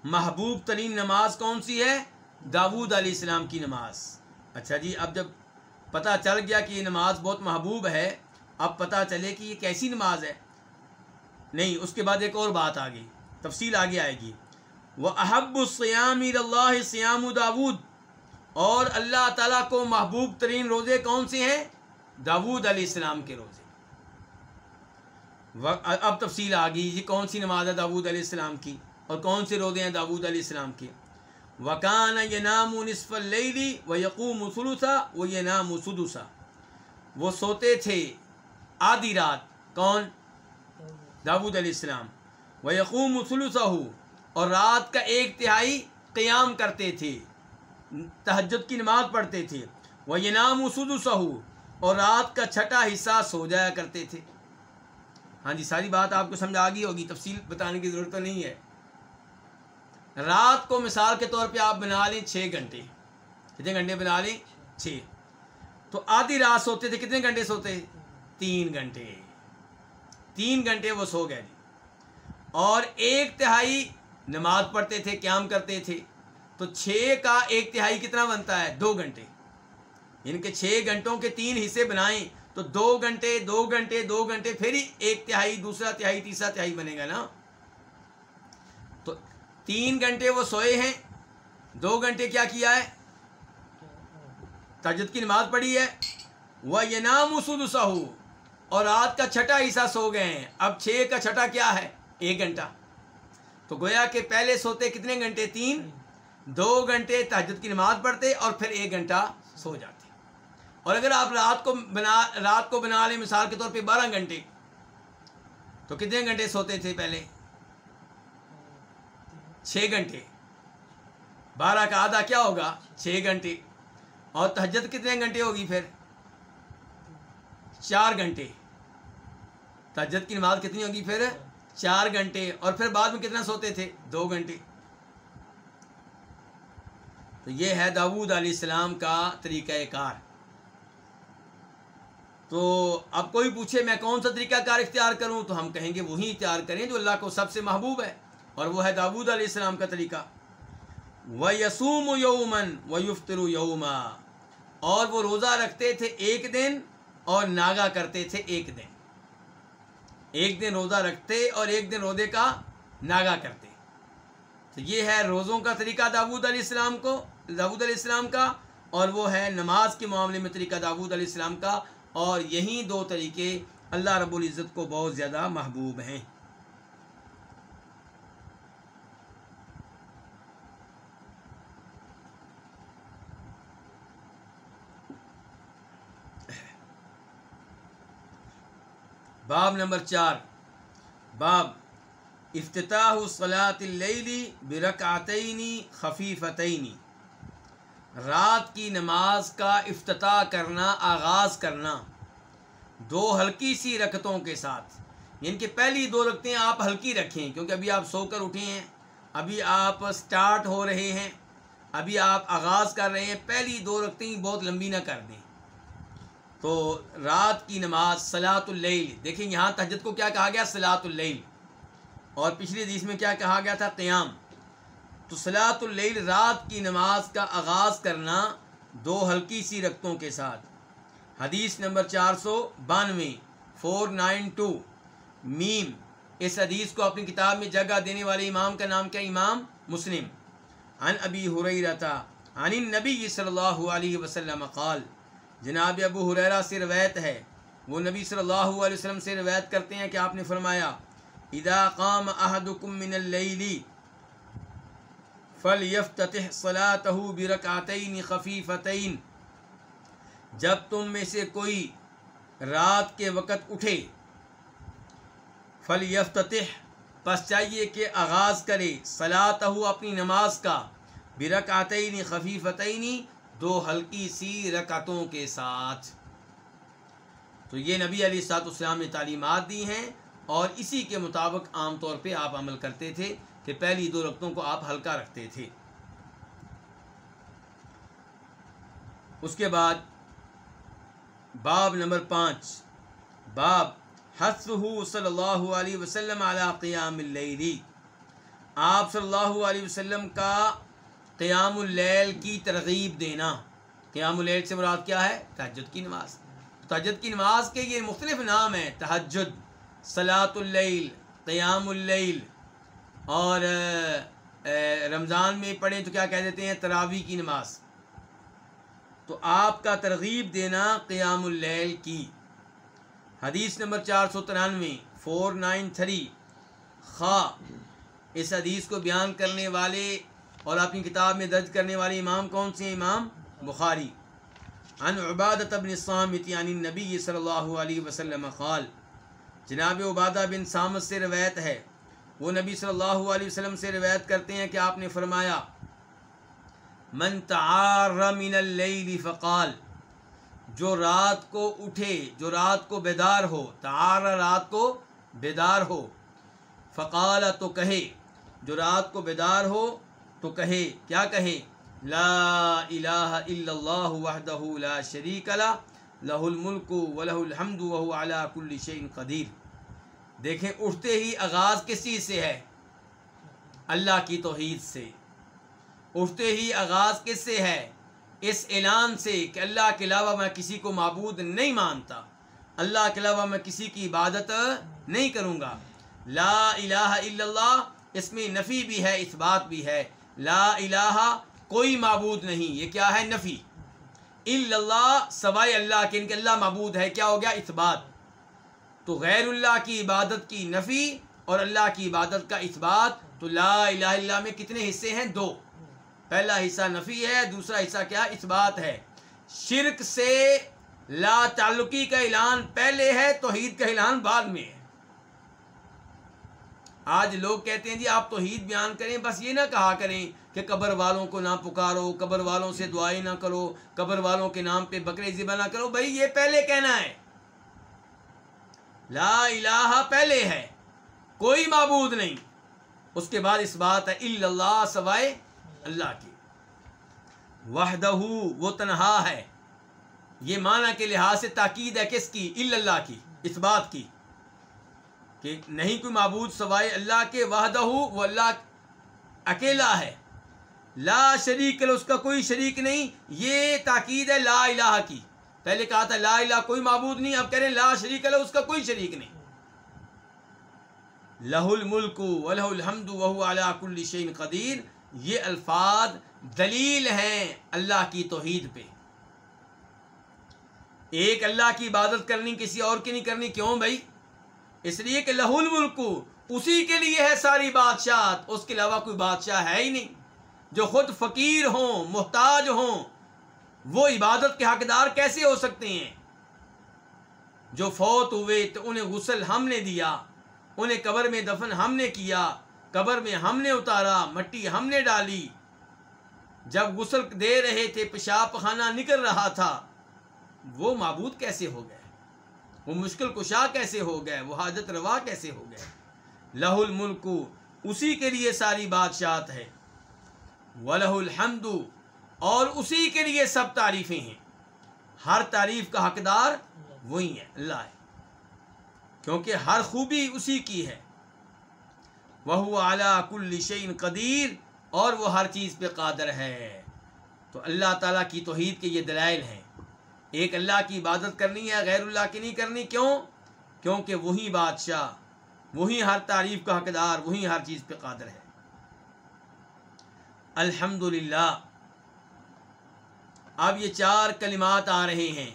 محبوب ترین نماز کون سی ہے؟ داود علیہ السلام کی نماز۔ اچھا جی اب جب پتہ چل گیا کہ یہ نماز بہت محبوب ہے، اب پتہ چلے کہ یہ کیسی نماز ہے۔ نہیں، اس کے بعد ایک اور بات آ گئی، تفصیل آگے آئے گی۔ وہ احب السیام اللہ سیام داود اور اللہ تعالیٰ کو محبوب ترین روزے کون سے ہیں؟ داود علیہ السلام کے روزے۔ اب تفصیل آ گئی، یہ کون سی نماز ہے داود علیہ السلام کی؟ اور کون سے روزے ہیں داود علیہ السلام کے؟ وکان یہ نام و نصف اللیلی و یقوم سلوسا وہ یہ نام سدوسا وہ سوتے تھے آدھی رات، کون؟ داود علیہ السلام۔ وہ یقوم سلوسا ہو اور رات کا ایک تہائی قیام کرتے تھے، تہجد کی نماز پڑھتے تھے۔ وہ یہ نام و ہو اور رات کا چھٹا حصہ سو جایا کرتے تھے۔ ہاں جی ساری بات آپ کو سمجھ آ گئی ہوگی، تفصیل بتانے کی ضرورت نہیں ہے۔ رات کو مثال کے طور پہ آپ بنا لیں چھ گھنٹے۔ کتنے گھنٹے بنا لیں؟ چھ۔ تو آدھی رات سوتے تھے، کتنے گھنٹے سوتے؟ تین گھنٹے۔ تین گھنٹے وہ سو گئے۔ جی اور ایک تہائی نماز پڑھتے تھے، قیام کرتے تھے۔ تو چھ کا ایک تہائی کتنا بنتا ہے؟ دو گھنٹے۔ یعنی کہ چھ گھنٹوں کے تین حصے بنائیں تو دو گھنٹے دو گھنٹے دو گھنٹے، پھر ہی ایک تہائی، دوسرا تہائی، تیسرا تہائی بنے گا نا۔ تو تین گھنٹے وہ سوئے ہیں، دو گھنٹے کیا کیا ہے؟ تجد کی نماز پڑھی ہے۔ وہ یہ نام اسود اور رات کا چھٹا حصہ سو گئے ہیں۔ اب چھ کا چھٹا کیا ہے؟ ایک گھنٹہ۔ تو گویا کہ پہلے سوتے کتنے گھنٹے؟ تین۔ دو گھنٹے تحجد کی نماز پڑھتے اور پھر ایک گھنٹہ سو جاتے۔ اور اگر آپ رات کو بنا، رات کو بنا لیں مثال کے طور پہ بارہ گھنٹے، تو کتنے گھنٹے سوتے تھے پہلے؟ چھ گھنٹے۔ بارہ کا آدھا کیا ہوگا؟ چھ گھنٹے۔ اور تہجد کتنے گھنٹے ہوگی پھر؟ چار گھنٹے۔ تہجد کی نماز کتنی ہوگی پھر؟ چار گھنٹے۔ اور پھر بعد میں کتنا سوتے تھے؟ دو گھنٹے۔ تو یہ ہے داود علیہ السلام کا طریقہ کار۔ تو اب کوئی پوچھے میں کون سا طریقہ کار اختیار کروں؟ تو ہم کہیں گے وہی اختیار کریں جو اللہ کو سب سے محبوب ہے۔ اور وہ ہے داود علیہ السلام کا طریقہ۔ و یسوم و یومن و یفتر یوما اور وہ روزہ رکھتے تھے ایک دن اور ناگا کرتے تھے ایک دن۔ ایک دن روزہ رکھتے اور ایک دن روزے کا ناگا کرتے۔ تو یہ ہے روزوں کا طریقہ داود علیہ السلام کو، داود علیہ السلام کا، اور وہ ہے نماز کے معاملے میں طریقہ داود علیہ السلام کا۔ اور یہی دو طریقے اللہ رب العزت کو بہت زیادہ محبوب ہیں۔ باب نمبر چار۔ باب افتتاح صلاۃ اللیلی برکعتینی خفیفتینی رات کی نماز کا افتتاح کرنا، آغاز کرنا۔ دو ہلکی سی رکتوں کے ساتھ۔ یعنی کہ پہلی دو رکتیں آپ ہلکی رکھیں، کیونکہ ابھی آپ سو کر اٹھے ہیں، ابھی آپ سٹارٹ ہو رہے ہیں، ابھی آپ آغاز کر رہے ہیں۔ پہلی دو رکھتے بہت لمبی نہ کر دیں۔ تو رات کی نماز سلاۃ اللیل، دیکھیں یہاں تہجد کو کیا کہا گیا؟ سلاۃ اللیل۔ اور پچھلی حدیث میں کیا کہا گیا تھا؟ قیام۔ تو سلاۃ اللیل، رات کی نماز کا آغاز کرنا دو ہلکی سی رقطوں کے ساتھ۔ حدیث نمبر چار سو بانوے، فور نائن ٹو۔ میم، اس حدیث کو اپنی کتاب میں جگہ دینے والے امام کا نام کیا؟ امام مسلم۔ عن ابی حریرتا عن النبی صلی اللہ علیہ وسلم قال جناب ابو حریرہ سے روایت ہے۔ وہ نبی صلی اللہ علیہ وسلم سے روایت کرتے ہیں کہ آپ نے فرمایا، اذا قام احدکم من اللیل فلیفتتح صلاته برکعتین خفیفتین۔ جب تم میں سے کوئی رات کے وقت اٹھے، فلیفتتح، پس چاہیے کہ آغاز کرے صلاح اپنی نماز کا، برکعتین خفیفتین دو ہلکی سی رکعتوں کے ساتھ۔ تو یہ نبی علی سات اسلام نے تعلیمات دی ہیں اور اسی کے مطابق عام طور پہ آپ عمل کرتے تھے کہ پہلی دو رکتوں کو آپ ہلکا رکھتے تھے۔ اس کے بعد باب نمبر پانچ، باب حسف صلی اللہ علیہ وسلم علی قیام اللیلی آپ صلی اللہ علیہ وسلم کا قیام اللیل کی ترغیب دینا۔ قیام اللیل سے مراد کیا ہے؟ تہجد کی نماز۔ تہجد کی نماز کے یہ مختلف نام ہیں، تہجد صلاۃ اللیل، قیام اللیل۔ اور رمضان میں پڑھیں تو کیا کہہ دیتے ہیں؟ تراوی کی نماز۔ تو آپ کا ترغیب دینا قیام اللیل کی۔ حدیث نمبر چار سو ترانوے، فور نائن تھری۔ خواہ، اس حدیث کو بیان کرنے والے اور اپنی کتاب میں درج کرنے والے امام کون سے امام بخاری۔ عن عبادت بن الصامت یعنی نبی صلی اللہ علیہ وسلم قال، جناب عبادہ بن سامت سے روایت ہے۔ وہ نبی صلی اللہ علیہ وسلم سے روایت کرتے ہیں کہ آپ نے فرمایا، من تعار من اللیل فقال، جو رات کو اٹھے، جو رات کو بیدار ہو، تعار رات کو بیدار ہو، فقال تو کہے، جو رات کو بیدار ہو تو کہے، کیا کہے؟ لا الہ الا اللہ وحدہ لا شریک لا لہ الملک و لہ الحمد وهو على كل شيء قدیر۔ دیکھیں، اٹھتے ہی آغاز کس چیز سے ہے؟ اللہ کی توحید سے۔ اٹھتے ہی آغاز کس سے ہے؟ اس اعلان سے کہ اللہ کے علاوہ میں کسی کو معبود نہیں مانتا۔ اللہ کے علاوہ میں کسی کی عبادت نہیں کروں گا۔ لا الہ الا اللہ، اس میں نفی بھی ہے اس بات بھی ہے۔ لا الہ کوئی معبود نہیں، یہ کیا ہے؟ نفی۔ الا اللہ سوائے اللہ کے ان کے اللہ معبود ہے، کیا ہو گیا؟ اس بات تو غیر اللہ کی عبادت کی نفی اور اللہ کی عبادت کا اثبات، تو لا الہ الا میں کتنے حصے ہیں؟ دو۔ پہلا حصہ نفی ہے، دوسرا حصہ کیا؟ اثبات ہے۔ شرک سے لا تعلقی کا اعلان پہلے ہے، توحید کا اعلان بعد میں ہے۔ آج لوگ کہتے ہیں جی آپ توحید بیان کریں، بس یہ نہ کہا کریں کہ قبر والوں کو نہ پکارو، قبر والوں سے دعائیں نہ کرو، قبر والوں کے نام پہ بکرے ذبح نہ کرو۔ بھائی یہ پہلے کہنا ہے۔ لا الہ پہلے ہے، کوئی معبود نہیں۔ اس کے بعد اس بات ہے اللہ سوائے اللہ کی۔ وحدہ وہ تنہا ہے۔ یہ معنی کے لحاظ سے تاکید ہے کس کی؟ اللہ کی، اس بات کی۔ کہ نہیں کوئی معبود سوائے اللہ کے وحدہ وہ اللہ اکیلا ہے۔ لا شریک اس کا کوئی شریک نہیں۔ یہ تاکید ہے لا الہ کی۔ پہلے کہا تھا لا الہ، کوئی معبود نہیں۔ اب کہہ رہے ہیں لا شریک اللہ اس کا کوئی شریک نہیں۔ لہ الملک ولہ الحمد وهو على كل قدیر۔ یہ الفاظ دلیل ہیں اللہ کی توحید پہ۔ ایک اللہ کی عبادت کرنی، کسی اور کی نہیں کرنی، کیوں بھائی؟ اس لیے کہ لہ الملک اسی کے لیے ہے ساری بادشاہت، اس کے علاوہ کوئی بادشاہ ہے ہی نہیں۔ جو خود فقیر ہوں، محتاج ہوں، وہ عبادت کے حقدار کیسے ہو سکتے ہیں؟ جو فوت ہوئے تو انہیں غسل ہم نے دیا، انہیں قبر میں دفن ہم نے کیا، قبر میں ہم نے اتارا، مٹی ہم نے ڈالی۔ جب غسل دے رہے تھے، پیشاب پخانہ نکل رہا تھا، وہ معبود کیسے ہو گئے؟ وہ مشکل کشا کیسے ہو گئے؟ وہ حاجت روا کیسے ہو گئے؟ لہ الملک، اسی کے لیے ساری بادشاہت ہے۔ ولہ الحمد، اور اسی کے لیے سب تعریفیں ہیں۔ ہر تعریف کا حقدار وہی ہے، اللہ ہے۔ کیونکہ ہر خوبی اسی کی ہے۔ وہ اعلیٰ کل شعین قدیر اور وہ ہر چیز پہ قادر ہے۔ تو اللہ تعالیٰ کی توحید کے یہ دلائل ہیں۔ ایک اللہ کی عبادت کرنی ہے، غیر اللہ کی نہیں کرنی، کیوں؟ کیونکہ وہی بادشاہ، وہی ہر تعریف کا حقدار، وہی ہر چیز پہ قادر ہے۔ الحمد اب یہ چار کلمات آ رہے ہیں۔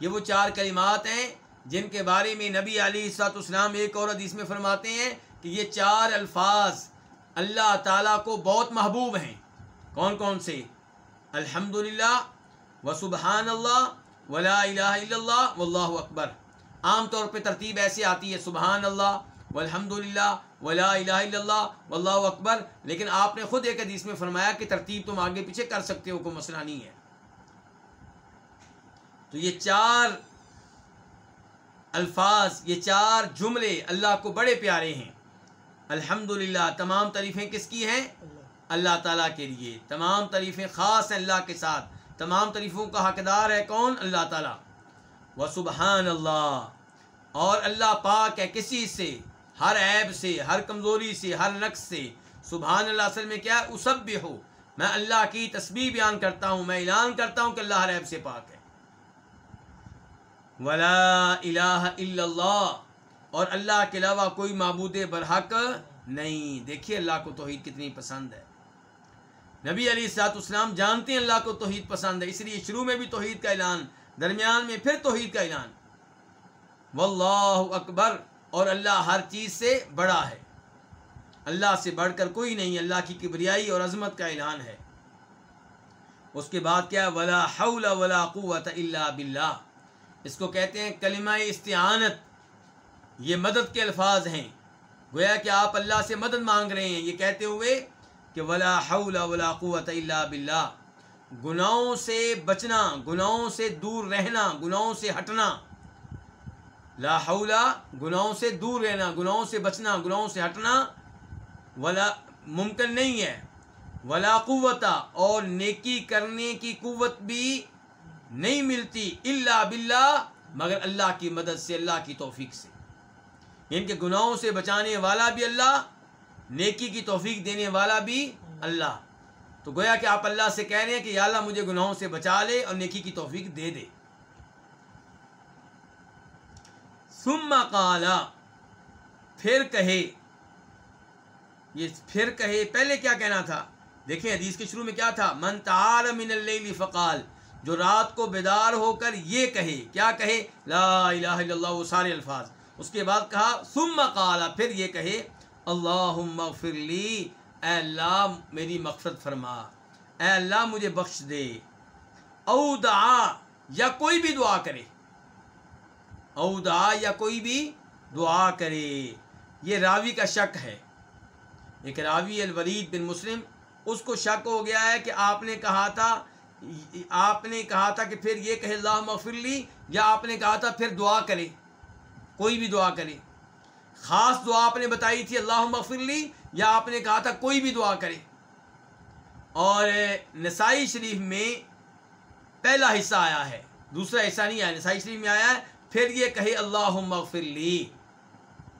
یہ وہ چار کلمات ہیں جن کے بارے میں نبی علی سات اسلام ایک اور حدیث میں فرماتے ہیں کہ یہ چار الفاظ اللہ تعالیٰ کو بہت محبوب ہیں۔ کون کون سے؟ الحمد للہ و سبحان اللہ ولا الہ الا اللہ واللہ اکبر۔ عام طور پہ ترتیب ایسے آتی ہے، سبحان اللہ والحمد للہ ولا الہ الا اللہ واللہ اکبر۔ لیکن آپ نے خود ایک حدیث میں فرمایا کہ ترتیب تم آگے پیچھے کر سکتے ہو، کوئی مسئلہ نہیں ہے۔ تو یہ چار الفاظ، یہ چار جملے اللہ کو بڑے پیارے ہیں۔ الحمد تمام تعریفیں کس کی ہیں؟ اللہ تعالیٰ کے لیے۔ تمام تعریفیں خاص ہیں اللہ کے ساتھ۔ تمام تعریفوں کا حقدار ہے کون؟ اللہ تعالیٰ۔ و سبحان اللہ اور اللہ پاک ہے کسی سے، ہر عیب سے، ہر کمزوری سے، ہر نقص سے۔ سبحان اللہ، اصل میں کیا ہے؟ اسب بھی ہو میں اللہ کی تسبیح بیان کرتا ہوں، میں اعلان کرتا ہوں کہ اللہ ہر عیب سے پاک ہے۔ ولا الہ الا اللہ۔ اور اللہ کے علاوہ کوئی معبود برحق نہیں۔ دیکھیے اللہ کو توحید کتنی پسند ہے۔ نبی علی سات اسلام جانتے ہیں اللہ کو توحید پسند ہے، اس لیے شروع میں بھی توحید کا اعلان، درمیان میں پھر توحید کا اعلان۔ واللہ اکبر، اور اللہ ہر چیز سے بڑا ہے۔ اللہ سے بڑھ کر کوئی نہیں، اللہ کی کبریائی اور عظمت کا اعلان ہے۔ اس کے بعد کیا ولا حول ولا قوت الا باللہ اس کو کہتے ہیں کلمہ استعانت۔ یہ مدد کے الفاظ ہیں۔ گویا کہ آپ اللہ سے مدد مانگ رہے ہیں۔ یہ کہتے ہوئے کہ ولا حول ولا قوت الا باللہ۔ گناہوں سے بچنا، گناہوں سے دور رہنا، گناہوں سے ہٹنا۔ لا حول، گناہوں سے دور رہنا، گناہوں سے بچنا، گناہوں سے ہٹنا۔ ولا، ممکن نہیں ہے۔ ولا قوت، اور نیکی کرنے کی قوت بھی نہیں ملتی اللہ باللہ، مگر اللہ کی مدد سے، اللہ کی توفیق سے۔ یعنی ان کے گناہوں سے بچانے والا بھی اللہ نیکی کی توفیق دینے والا بھی اللہ۔ تو گویا کہ آپ اللہ سے کہہ رہے ہیں کہ یا اللہ مجھے گناہوں سے بچا لے اور نیکی کی توفیق دے دے۔ ثم قالا پھر کہے۔ یہ پھر کہے، پہلے کیا کہنا تھا؟ دیکھیں حدیث کے شروع میں کیا تھا؟ من تعال من اللیل فقال، جو رات کو بیدار ہو کر یہ کہے، کیا کہے؟ لا الہ الا اللہ، وہ سارے الفاظ۔ اس کے بعد کہا، ثم قالا پھر یہ کہے۔ اللہم اغفر لی اے اللہ، میری مقصد فرما۔ اے اللہ، مجھے بخش دے۔ او دعا، یا کوئی بھی دعا کرے۔ او دعا، یا کوئی بھی دعا کرے۔ یہ راوی کا شک ہے۔ ایک راوی الولید بن مسلم، اس کو شک ہو گیا ہے کہ آپ نے کہا تھا، آپ نے کہا تھا کہ پھر یہ کہے اللہ مغفر لی یا آپ نے کہا تھا، پھر دعا کرے۔ کوئی بھی دعا کرے۔ خاص دعا آپ نے بتائی تھی اللہ مغفر لی، یا آپ نے کہا تھا کوئی بھی دعا کرے۔ اور نسائی شریف میں پہلا حصہ آیا ہے، دوسرا حصہ نہیں آیا، نسائی شریف میں آیا ہے، پھر یہ کہے اللہ مغفر لی۔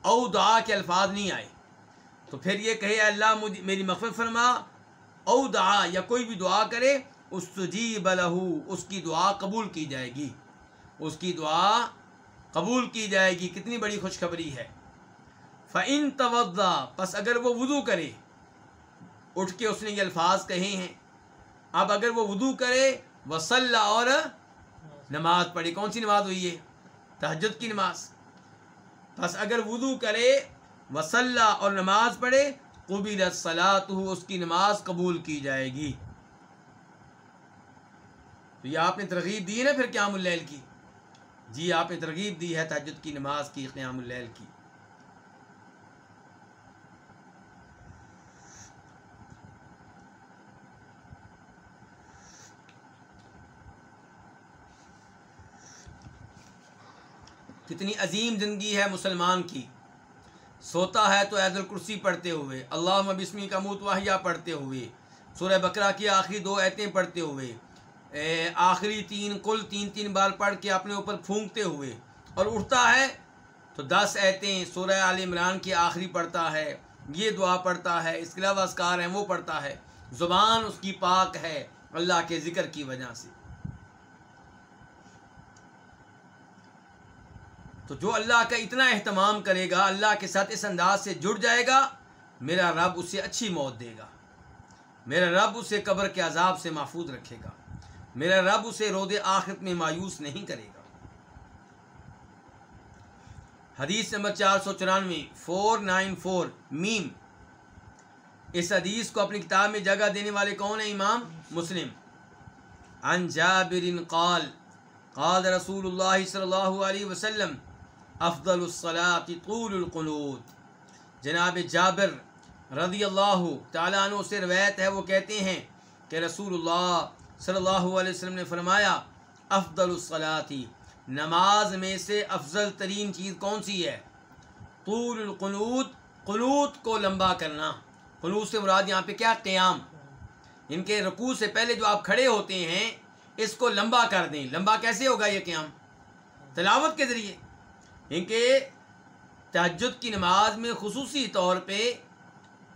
او دعا کے الفاظ نہیں آئے۔ تو پھر یہ کہے، اللہ مجھے میری مغفر فرما۔ او دعا یا کوئی بھی دعا کرے، استجیب لہو، اس کی دعا قبول کی جائے گی۔ اس کی دعا قبول کی جائے گی۔ کتنی بڑی خوشخبری ہے۔ فعن توضا پس اگر وہ وضو کرے، اٹھ کے اس نے یہ الفاظ کہے ہیں۔ اب اگر وہ وضو کرے وسلح اور نماز پڑھے کون سی نماز ہوئی ہے؟ تہجد کی نماز۔ بس اگر وضو کرے وسلح اور نماز پڑھے قبیل صلاح اس کی نماز قبول کی جائے گی۔ تو یہ آپ نے ترغیب دی ہے نا پھر قیام اللیل کی؟ جی آپ نے ترغیب دی ہے تحجد کی نماز کی، قیام اللیل کی۔ کتنی عظیم زندگی ہے مسلمان کی۔ سوتا ہے تو عید الکرسی پڑھتے ہوئے اللہ بسمی کا موت واحیہ پڑھتے ہوئے، سورہ بکرا کی آخری دو ایتیں پڑھتے ہوئے آخری تین، کل تین تین بار پڑھ کے اپنے اوپر پھونکتے ہوئے اور اٹھتا ہے تو دس ایتیں سورہ عال عمران کی آخری پڑھتا ہے، یہ دعا پڑھتا ہے، اس کے علاوہ اسکار ہیں، وہ پڑھتا ہے۔ زبان اس کی پاک ہے اللہ کے ذکر کی وجہ سے۔ تو جو اللہ کا اتنا اہتمام کرے گا، اللہ کے ساتھ اس انداز سے جڑ جائے گا، میرا رب اسے اچھی موت دے گا۔ میرا رب اسے قبر کے عذاب سے محفوظ رکھے گا۔ میرا رب اسے رود آخرت میں مایوس نہیں کرے گا۔ حدیث نمبر چار سو چورانوے، فور نائن فور، میم۔ اس حدیث کو اپنی کتاب میں جگہ دینے والے کون ہیں؟ امام مسلم۔ عن جابر قال قال رسول اللہ صلی اللہ علیہ وسلم افضل الصلاة طول القنوت۔ جناب جابر رضی اللہ تعالیٰ عنہ سے روایت ہے، وہ کہتے ہیں کہ رسول اللہ صلی اللہ علیہ وسلم نے فرمایا، افضل الصلاة، نماز میں سے افضل ترین چیز کون سی ہے؟ طول القنوت، قنوت کو لمبا کرنا۔ قنوت سے مراد یہاں پہ کیا؟ قیام۔ ان کے رکوع سے پہلے جو آپ کھڑے ہوتے ہیں، اس کو لمبا کر دیں۔ لمبا کیسے ہوگا یہ قیام؟ تلاوت کے ذریعے۔ ان کے تہجد کی نماز میں خصوصی طور پہ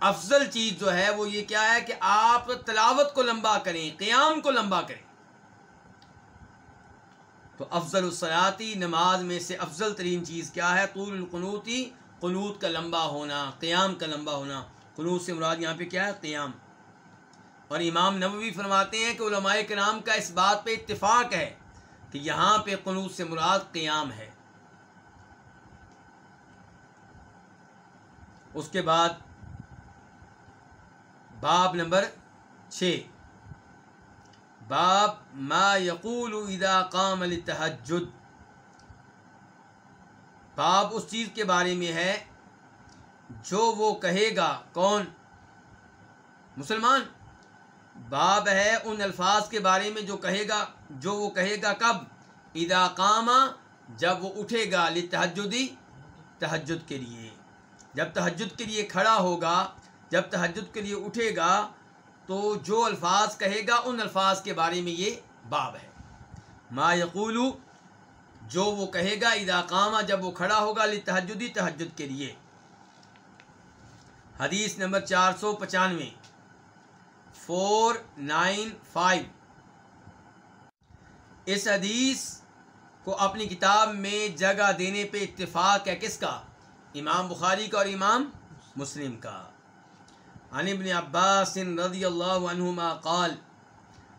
افضل چیز جو ہے وہ یہ کیا ہے کہ آپ تلاوت کو لمبا کریں، قیام کو لمبا کریں۔ تو افضل الصلاطی نماز میں سے افضل ترین چیز کیا ہے؟ طول القنوتی قنوت کا لمبا ہونا، قیام کا لمبا ہونا۔ قنوت سے مراد یہاں پہ کیا ہے؟ قیام۔ اور امام نبوی فرماتے ہیں کہ علماء کرام کا اس بات پہ اتفاق ہے کہ یہاں پہ قنوت سے مراد قیام ہے۔ اس کے بعد باب نمبر چھ۔ باب ما یقول اذا قام التحجد باب اس چیز کے بارے میں ہے جو وہ کہے گا۔ کون؟ مسلمان۔ باب ہے ان الفاظ کے بارے میں جو کہے گا، جو وہ کہے گا کب؟ اذا قام، جب وہ اٹھے گا لتحجدی تہجد کے لیے۔ جب تہجد کے لیے کھڑا ہوگا، جب تہجد کے لیے اٹھے گا، تو جو الفاظ کہے گا، ان الفاظ کے بارے میں یہ باب ہے۔ ما یقول جو وہ کہے گا، اذا قامہ جب وہ کھڑا ہوگا علی تہجدی تہجد کے لیے۔ حدیث نمبر چار سو پچانوے۔ Four nine five. اس حدیث کو اپنی کتاب میں جگہ دینے پہ اتفاق ہے کس کا؟ امام بخاری کا اور امام مسلم کا. عن ابن عباس رضی اللہ عنہما قال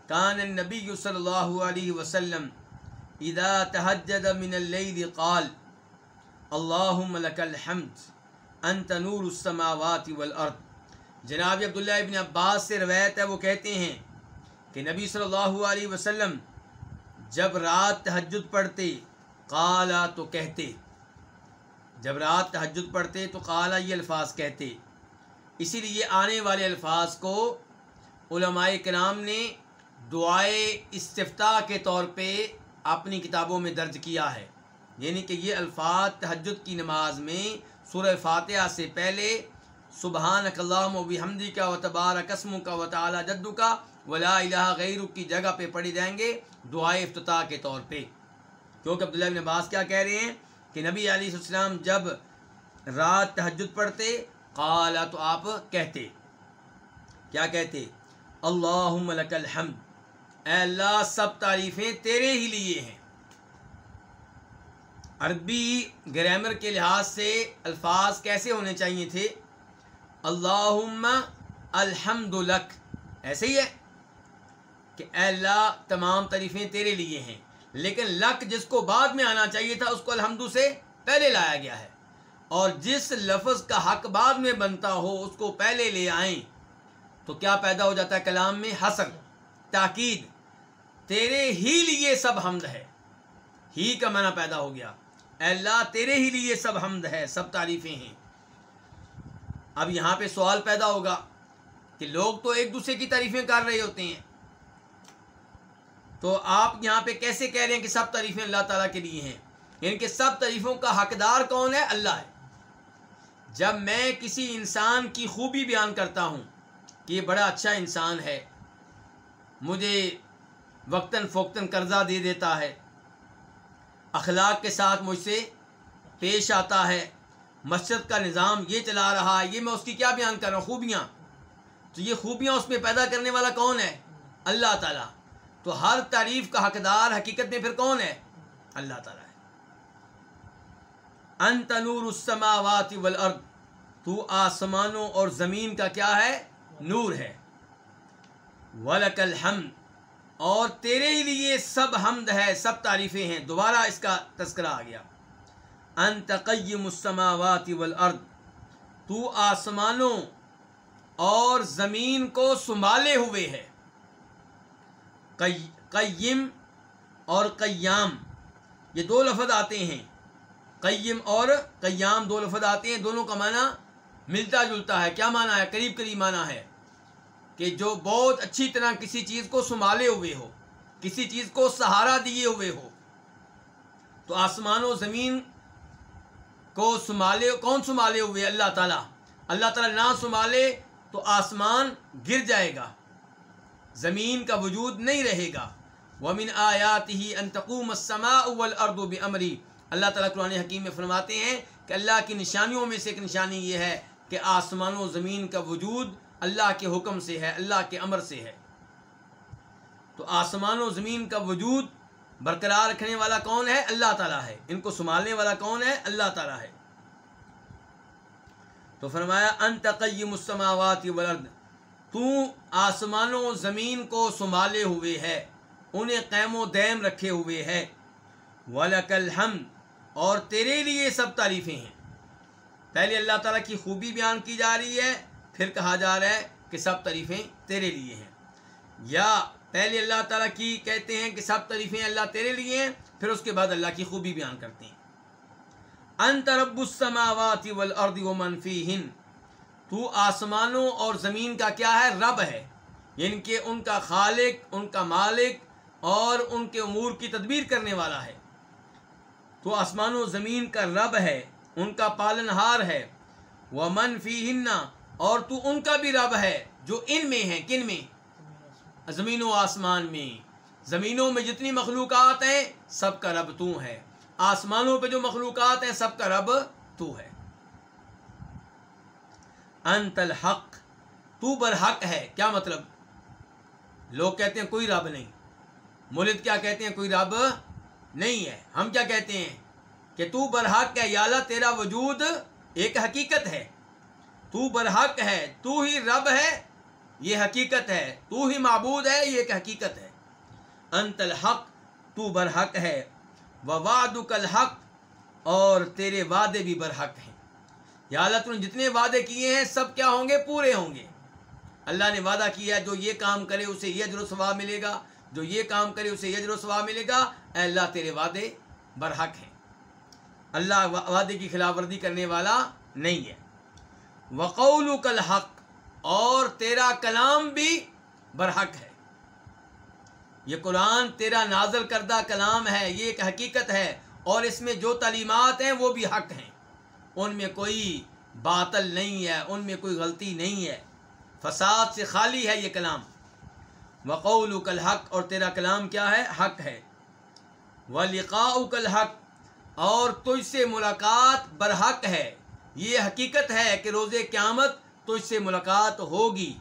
كان النبي صلی اللہ علیہ وسلم اذا تهجد من الليل قال اللهم لك الحمد، انت نور السماوات والارض. جناب عبداللہ ابن عباس سے روایت ہے، وہ کہتے ہیں کہ نبی صلی اللہ علیہ وسلم جب رات تہجد پڑھتے، قالا تو کہتے جب رات تہجد پڑھتے تو قالا یہ الفاظ کہتے۔ اسی لیے آنے والے الفاظ کو علماء کرام نے دعائے استفتاح کے طور پہ اپنی کتابوں میں درج کیا ہے۔ یعنی کہ یہ الفاظ تہجد کی نماز میں سورہ فاتحہ سے پہلے سبحان اللہ و بحمدی کا و تبار قسم کا و تعالی جدو کا ولا الہ غیر کی جگہ پہ پڑھی جائیں گے دعائے افتتاح کے طور پہ۔ کیونکہ عبداللہ بن عباس کیا کہہ رہے ہیں؟ کہ نبی علیہ السلام جب رات تہجد پڑھتے قالا تو آپ کہتے۔ کیا کہتے؟ اللہ لک الحمد۔ اے اللہ، سب تعریفیں تیرے ہی لیے ہیں۔ عربی گرامر کے لحاظ سے الفاظ کیسے ہونے چاہیے تھے؟ اللہ الحمد لک۔ ایسے ہی ہے کہ اے اللہ، تمام تعریفیں تیرے لیے ہیں۔ لیکن لک جس کو بعد میں آنا چاہیے تھا، اس کو الحمد سے پہلے لایا گیا ہے۔ اور جس لفظ کا حق بعد میں بنتا ہو، اس کو پہلے لے آئیں، تو کیا پیدا ہو جاتا ہے کلام میں؟ حسن، تاکید۔ تیرے ہی لیے سب حمد ہے۔ ہی کا معنی پیدا ہو گیا۔ اے اللہ، تیرے ہی لیے سب حمد ہے، سب تعریفیں ہیں۔ اب یہاں پہ سوال پیدا ہوگا کہ لوگ تو ایک دوسرے کی تعریفیں کر رہے ہوتے ہیں۔ تو آپ یہاں پہ کیسے کہہ رہے ہیں کہ سب تعریفیں اللہ تعالیٰ کے لیے ہیں؟ یعنی کہ سب تعریفوں کا حقدار کون ہے؟ اللہ ہے۔ جب میں کسی انسان کی خوبی بیان کرتا ہوں کہ یہ بڑا اچھا انسان ہے، مجھے وقتاً فوقتاً قرضہ دے دیتا ہے، اخلاق کے ساتھ مجھ سے پیش آتا ہے، مسجد کا نظام یہ چلا رہا ہے، یہ میں اس کی کیا بیان کر رہا ہوں؟ خوبیاں۔ تو یہ خوبیاں اس میں پیدا کرنے والا کون ہے؟ اللہ تعالیٰ۔ تو ہر تعریف کا حقدار حقیقت میں پھر کون ہے؟ اللہ تعالیٰ ہے۔ انت نور السماوات والارض، تو آسمانوں اور زمین کا کیا ہے؟ نور ہے۔ ولک الحمد، اور تیرے لیے سب حمد ہے، سب تعریفیں ہیں۔ دوبارہ اس کا تذکرہ آ گیا۔ انت قیم السماوات والارض، تو آسمانوں اور زمین کو سنبھالے ہوئے ہے۔ قیم اور قیام. یہ دو لفظ آتے ہیں. قیم اور قیام دو لفظ آتے ہیں. دونوں کا معنی ملتا جلتا ہے. کیا معنی ہے؟ قریب قریب معنی ہے کہ جو بہت اچھی طرح کسی چیز کو سنبھالے ہوئے ہو، کسی چیز کو سہارا دیے ہوئے ہو، تو آسمان و زمین کو سنبھالے، کون سنبھالے ہوئے؟ اللہ تعالیٰ. اللہ تعالیٰ نہ سنبھالے تو آسمان گر جائے گا. زمین کا وجود نہیں رہے گا۔ ومن آیات ہی انتقوم السماء والارض بامری اللہ تعالیٰ قرآن حکیم میں فرماتے ہیں کہ اللہ کی نشانیوں میں سے ایک نشانی یہ ہے کہ آسمان و زمین کا وجود اللہ کے حکم سے ہے، اللہ کے امر سے ہے۔ تو آسمان و زمین کا وجود برقرار رکھنے والا کون ہے؟ اللہ تعالیٰ ہے۔ ان کو سنبھالنے والا کون ہے؟ اللہ تعالیٰ ہے۔ تو فرمایا ان تقیم السماوات والارض تو آسمانوں و زمین کو سنبھالے ہوئے ہے؟ انہیں قیم و دیم رکھے ہوئے ہے۔ ولک الحمد۔ اور تیرے لیے سب تعریفیں ہیں۔ پہلے اللہ تعالیٰ کی خوبی بیان کی جا رہی ہے، پھر کہا جا رہا ہے کہ سب تعریفیں تیرے لیے ہیں۔ یا پہلے اللہ تعالیٰ کی کہتے ہیں کہ سب تعریفیں اللہ تیرے لیے ہیں، پھر اس کے بعد اللہ کی خوبی بیان کرتے ہیں۔ انت رب السماوات والارض ومن فیہن تو آسمانوں اور زمین کا کیا ہے؟ رب ہے۔ یعنی کہ ان کا خالق، ان کا مالک اور ان کے امور کی تدبیر کرنے والا ہے۔ تو آسمان و زمین کا رب ہے، ان کا پالن ہار ہے۔ وہ منفی اور تو ان کا بھی رب ہے، جو ان میں ہے کن میں؟ زمین و آسمان میں۔ زمینوں میں جتنی مخلوقات ہیں، سب کا رب تو ہے۔ آسمانوں پہ جو مخلوقات ہیں، سب کا رب تو ہے۔ انت الحق، تو برحق ہے، کیا مطلب؟ لوگ کہتے ہیں کوئی رب نہیں۔ مولد کیا کہتے ہیں؟ کوئی رب نہیں ہے۔ ہم کیا کہتے ہیں؟ کہ تو برحق ہے، یا اللہ، تیرا وجود ایک حقیقت ہے۔ تو برحق ہے، تو ہی رب ہے، یہ حقیقت ہے۔ تو ہی معبود ہے، یہ ایک حقیقت ہے۔ انت الحق، تو برحق ہے۔ واد الحق، اور تیرے وعدے بھی برحق ہیں۔ یا اللہ تو نے جتنے وعدے کیے ہیں، سب کیا ہوں گے؟ پورے ہوں گے۔ اللہ نے وعدہ کیا جو یہ کام کرے اسے یہ و ثواب ملے گا۔ جو یہ کام کرے اسے یجر و ثواب ملے گا۔ اے اللہ، تیرے وعدے برحق ہیں۔ اللہ وعدے کی خلاف ورزی کرنے والا نہیں ہے۔ وقول کل حق اور تیرا کلام بھی برحق ہے۔ یہ قرآن تیرا نازل کردہ کلام ہے، یہ ایک حقیقت ہے، اور اس میں جو تعلیمات ہیں وہ بھی حق ہیں۔ ان میں کوئی باطل نہیں ہے، ان میں کوئی غلطی نہیں ہے۔ فساد سے خالی ہے یہ کلام۔ وقول کل حق اور تیرا کلام کیا ہے؟ حق ہے۔ و لقاء کل حق اور تجھ سے ملاقات برحق ہے۔ یہ حقیقت ہے کہ روز قیامت تجھ سے ملاقات ہوگی۔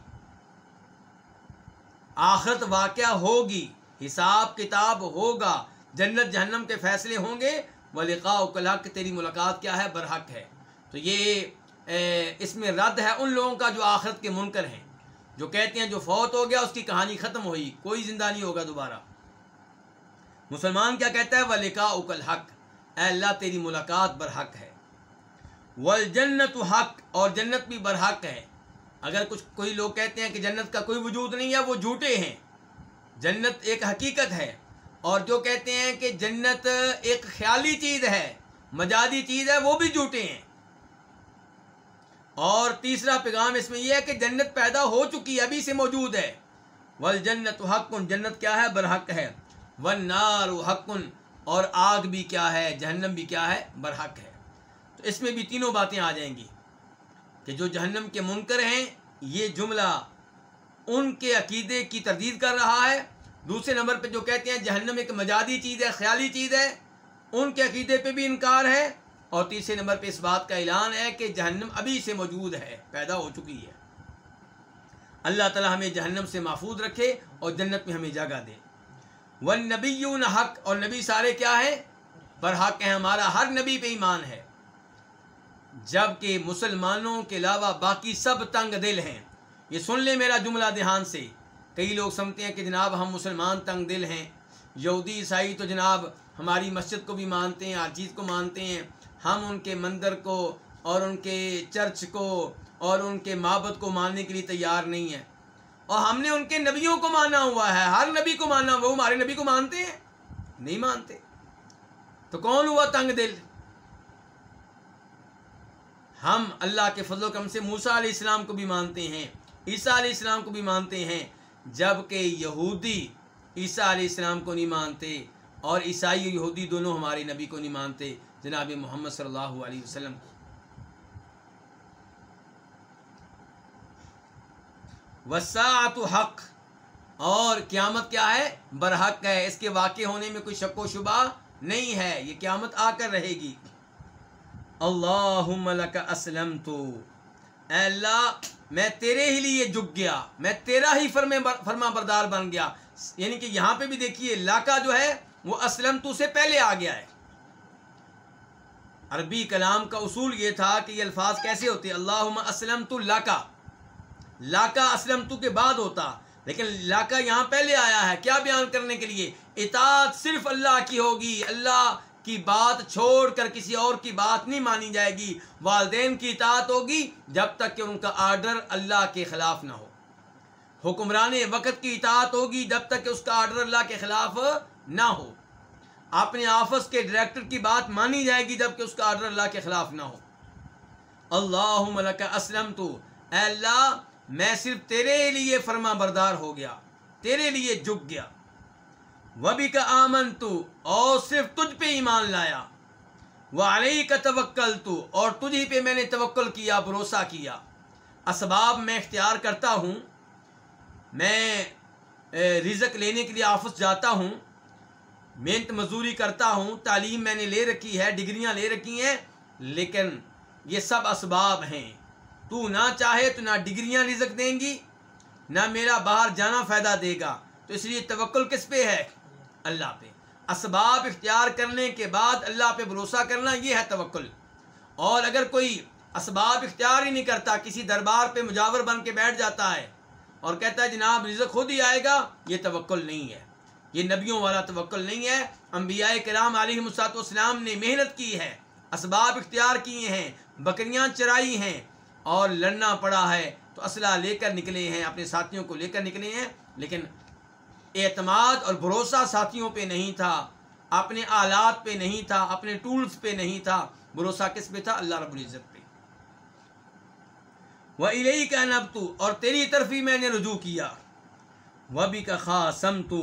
آخرت واقعہ ہوگی، حساب کتاب ہوگا۔ جنت جہنم کے فیصلے ہوں گے۔ و لقاء تیری ملاقات کیا ہے؟ برحق ہے۔ تو یہ اس میں رد ہے ان لوگوں کا جو آخرت کے منکر ہیں۔ جو کہتے ہیں جو فوت ہو گیا، اس کی کہانی ختم ہوئی۔ کوئی زندہ نہیں ہوگا دوبارہ۔ مسلمان کیا کہتا ہے؟ وہ لکھا اکل حق اے اللہ، تیری ملاقات برحق ہے۔ جنت حق، اور جنت بھی برحق ہے۔ اگر کچھ، کوئی لوگ کہتے ہیں کہ جنت کا کوئی وجود نہیں ہے، وہ جھوٹے ہیں۔ جنت ایک حقیقت ہے۔ اور جو کہتے ہیں کہ جنت ایک خیالی چیز ہے مجادی چیز ہے، وہ بھی جھوٹے ہیں۔ اور تیسرا پیغام اس میں یہ ہے کہ جنت پیدا ہو چکی ہے، ابھی سے موجود ہے۔ ول جنت حق، جنت کیا ہے؟ برحق ہے۔ ون نار حق، اور آگ بھی کیا ہے، جہنم بھی کیا ہے؟ برحق ہے۔ تو اس میں بھی تینوں باتیں آ جائیں گی کہ جو جہنم کے منکر ہیں، یہ جملہ ان کے عقیدے کی تردید کر رہا ہے دوسرے نمبر پہ جو کہتے ہیں جہنم ایک مجادی چیز ہے، خیالی چیز ہے، ان کے عقیدے پہ بھی انکار ہے۔ اور تیسرے نمبر پہ اس بات کا اعلان ہے کہ جہنم ابھی سے موجود ہے، پیدا ہو چکی ہے۔ اللہ تعالیٰ ہمیں جہنم سے محفوظ رکھے اور جنت میں ہمیں جگہ دے۔ ون نبی حق۔ اور نبی سارے کیا ہیں؟ پر حق ہیں، ہمارا ہر نبی پہ ایمان ہے۔ جبکہ مسلمانوں کے علاوہ باقی سب تنگ دل ہیں۔ یہ سن لیں میرا جملہ دھیان سے۔ کئی لوگ سمجھتے ہیں کہ جناب ہم مسلمان تنگ دل ہیں۔ یہودی عیسائی تو جناب ہماری مسجد کو بھی مانتے ہیں، ہر چیز کو مانتے ہیں۔ ہم ان کے مندر کو اور ان کے چرچ کو اور ان کے معبد کو ماننے کے لیے تیار نہیں ہیں۔ اور ہم نے ان کے نبیوں کو مانا ہوا ہے، ہر نبی کو مانا، وہ ہمارے نبی کو مانتے ہیں، نہیں مانتے۔ تو کون ہوا تنگ دل؟ ہم اللہ کے فضل و کرم سے موسا علیہ السلام کو بھی مانتے ہیں، عیسیٰ علیہ السلام کو بھی مانتے ہیں۔ جبکہ یہودی عیسیٰ علیہ السلام کو نہیں مانتے اور عیسائی اور یہودی دونوں ہمارے نبی کو نہیں مانتے، جناب محمد صلی اللہ علیہ وسلم۔ کو وسعت حق۔ اور قیامت کیا ہے؟ برحق ہے۔ اس کے واقع ہونے میں کوئی شک و شبہ نہیں ہے۔ یہ قیامت آ کر رہے گی۔ اللہ اسلم تو اللہ میں تیرے ہی لیے جھک گیا، میں تیرا ہی فرما فرما بردار بن گیا۔ یعنی کہ یہاں پہ بھی دیکھیے لاکا جو ہے، وہ اسلم تو سے پہلے آ گیا ہے۔ عربی کلام کا اصول یہ تھا کہ یہ الفاظ کیسے ہوتے؟ اللہ اسلم تو لاکا لاکا اسلم تو کے بعد ہوتا، لیکن لاکا یہاں پہلے آیا ہے۔ کیا بیان کرنے کے لیے؟ اطاعت صرف اللہ کی ہوگی، اللہ کی بات چھوڑ کر کسی اور کی بات نہیں مانی جائے گی۔ والدین کی اطاعت ہوگی جب تک کہ ان کا آرڈر اللہ کے خلاف نہ ہو۔ حکمران وقت کی اطاعت ہوگی جب تک کہ اس کا آرڈر اللہ کے خلاف نہ ہو۔ اپنے آفس کے ڈائریکٹر کی بات مانی جائے گی جبکہ اس کا آرڈر اللہ کے خلاف نہ ہو۔ اللہ ملک اسلم تو اے اللہ، میں صرف تیرے لیے فرما بردار ہو گیا، تیرے لیے جھک گیا۔ وہ بھی کا آمن تو اور صرف تجھ پہ ایمان لایا۔ وہ علیہ کا توکل تو اور تجھ ہی پہ میں نے توکل کیا، بھروسہ کیا۔ اسباب میں اختیار کرتا ہوں۔ میں رزق لینے کے لیے آفس جاتا ہوں۔ محنت مزدوری کرتا ہوں۔ تعلیم میں نے لے رکھی ہے، ڈگریاں لے رکھی ہیں۔ لیکن یہ سب اسباب ہیں۔ تو نہ چاہے تو نہ ڈگریاں رزق دیں گی، نہ میرا باہر جانا فائدہ دے گا۔ تو اس لیے توکل کس پہ ہے؟ اللہ پہ۔ اسباب اختیار کرنے کے بعد اللہ پہ بھروسہ کرنا یہ ہے توکل۔ اور اگر کوئی اسباب اختیار ہی نہیں کرتا، کسی دربار پہ مجاور بن کے بیٹھ جاتا ہے اور کہتا ہے، جناب رزق خود ہی آئے گا، یہ توکل نہیں ہے۔ یہ نبیوں والا توکل نہیں ہے۔ انبیاء کرام علیہ مساط والسلام نے محنت کی ہے، اسباب اختیار کیے ہیں، بکریاں چرائی ہیں اور لڑنا پڑا ہے۔ تو اسلحہ لے کر نکلے ہیں، اپنے ساتھیوں کو لے کر نکلے ہیں، لیکن اعتماد اور بھروسہ ساتھیوں پہ نہیں تھا، اپنے آلات پہ نہیں تھا، اپنے ٹولز پہ نہیں تھا۔ بھروسہ کس پہ تھا؟ اللہ رب العزت پہ۔ وہ الہی کا نب تو اور تیری طرف ہی میں نے رجوع کیا۔ وہ بھی کا خاصم تو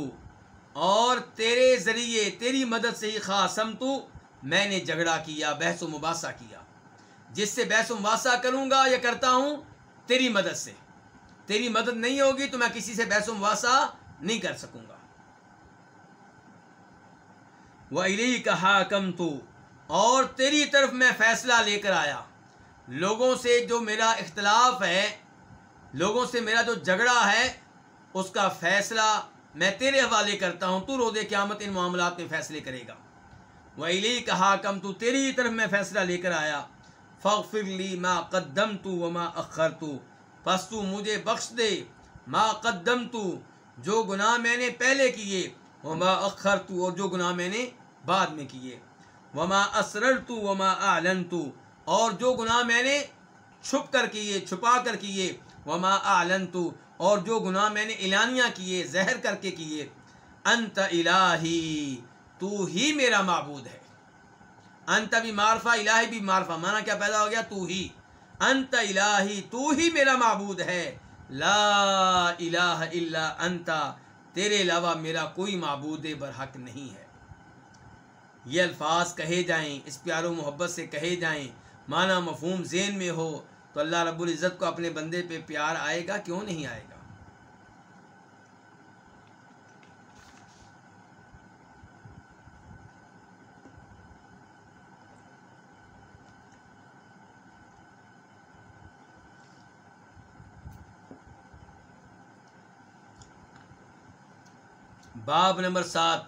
اور تیرے ذریعے، تیری مدد سے ہی خاصم تو میں نے جھگڑا کیا، بحث و مباحثہ کیا۔ جس سے بحث و مباحثہ کروں گا یا کرتا ہوں، تیری مدد سے۔ تیری مدد نہیں ہوگی تو میں کسی سے بحث و مباحثہ نہیں کر سکوں گا۔ وہ علی کا حاکم تو اور تیری طرف میں فیصلہ لے کر آیا۔ لوگوں سے جو میرا اختلاف ہے، لوگوں سے میرا جو جھگڑا ہے، اس کا فیصلہ میں تیرے حوالے کرتا ہوں۔ تو روز قیامت ان معاملات میں فیصلے کرے گا۔ وہ علی کا حاکم تو تیری طرف میں فیصلہ لے کر آیا۔ فغفر لی ما قدم تو وما اخر تو پس تو مجھے بخش دے ما قدم تو جو گناہ میں نے پہلے کیے، وما اخر تو اور جو گناہ میں نے بعد میں کیے۔ وما اسرر تو وما اعلن تو اور جو گناہ میں نے چھپ کر کیے، چھپا کر کیے، وما اعلن تو اور جو گناہ میں نے اعلانیہ کیے، زہر کر کے کیے۔ انت الہی، تو ہی میرا معبود ہے۔ انت بھی معرفہ، الہی بھی معرفہ مانا کیا پیدا ہو گیا؟ تو ہی۔ انت الہی، تو ہی میرا معبود ہے۔ لا الہ الا انتا تیرے علاوہ میرا کوئی معبود برحق نہیں ہے۔ یہ الفاظ کہے جائیں، اس پیار و محبت سے کہے جائیں، معنی مفہوم ذہن میں ہو، تو اللہ رب العزت کو اپنے بندے پہ پیار آئے گا، کیوں نہیں آئے گا؟ باب نمبر سات۔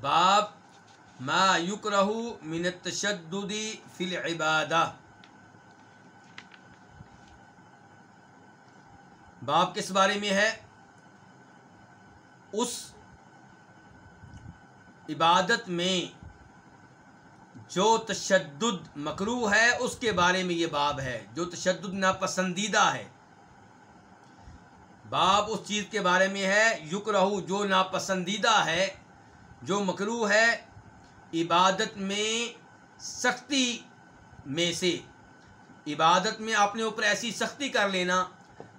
باب ما یکرہ من التشدد فی العبادہ۔ باب کس بارے میں ہے؟ اس عبادت میں جو تشدد مکرو ہے، اس کے بارے میں یہ باب ہے۔ جو تشدد ناپسندیدہ ہے باب اس چیز کے بارے میں ہے یق رہو جو ناپسندیدہ ہے، جو مکرو ہے عبادت میں سختی میں سے۔ عبادت میں اپنے اوپر ایسی سختی کر لینا،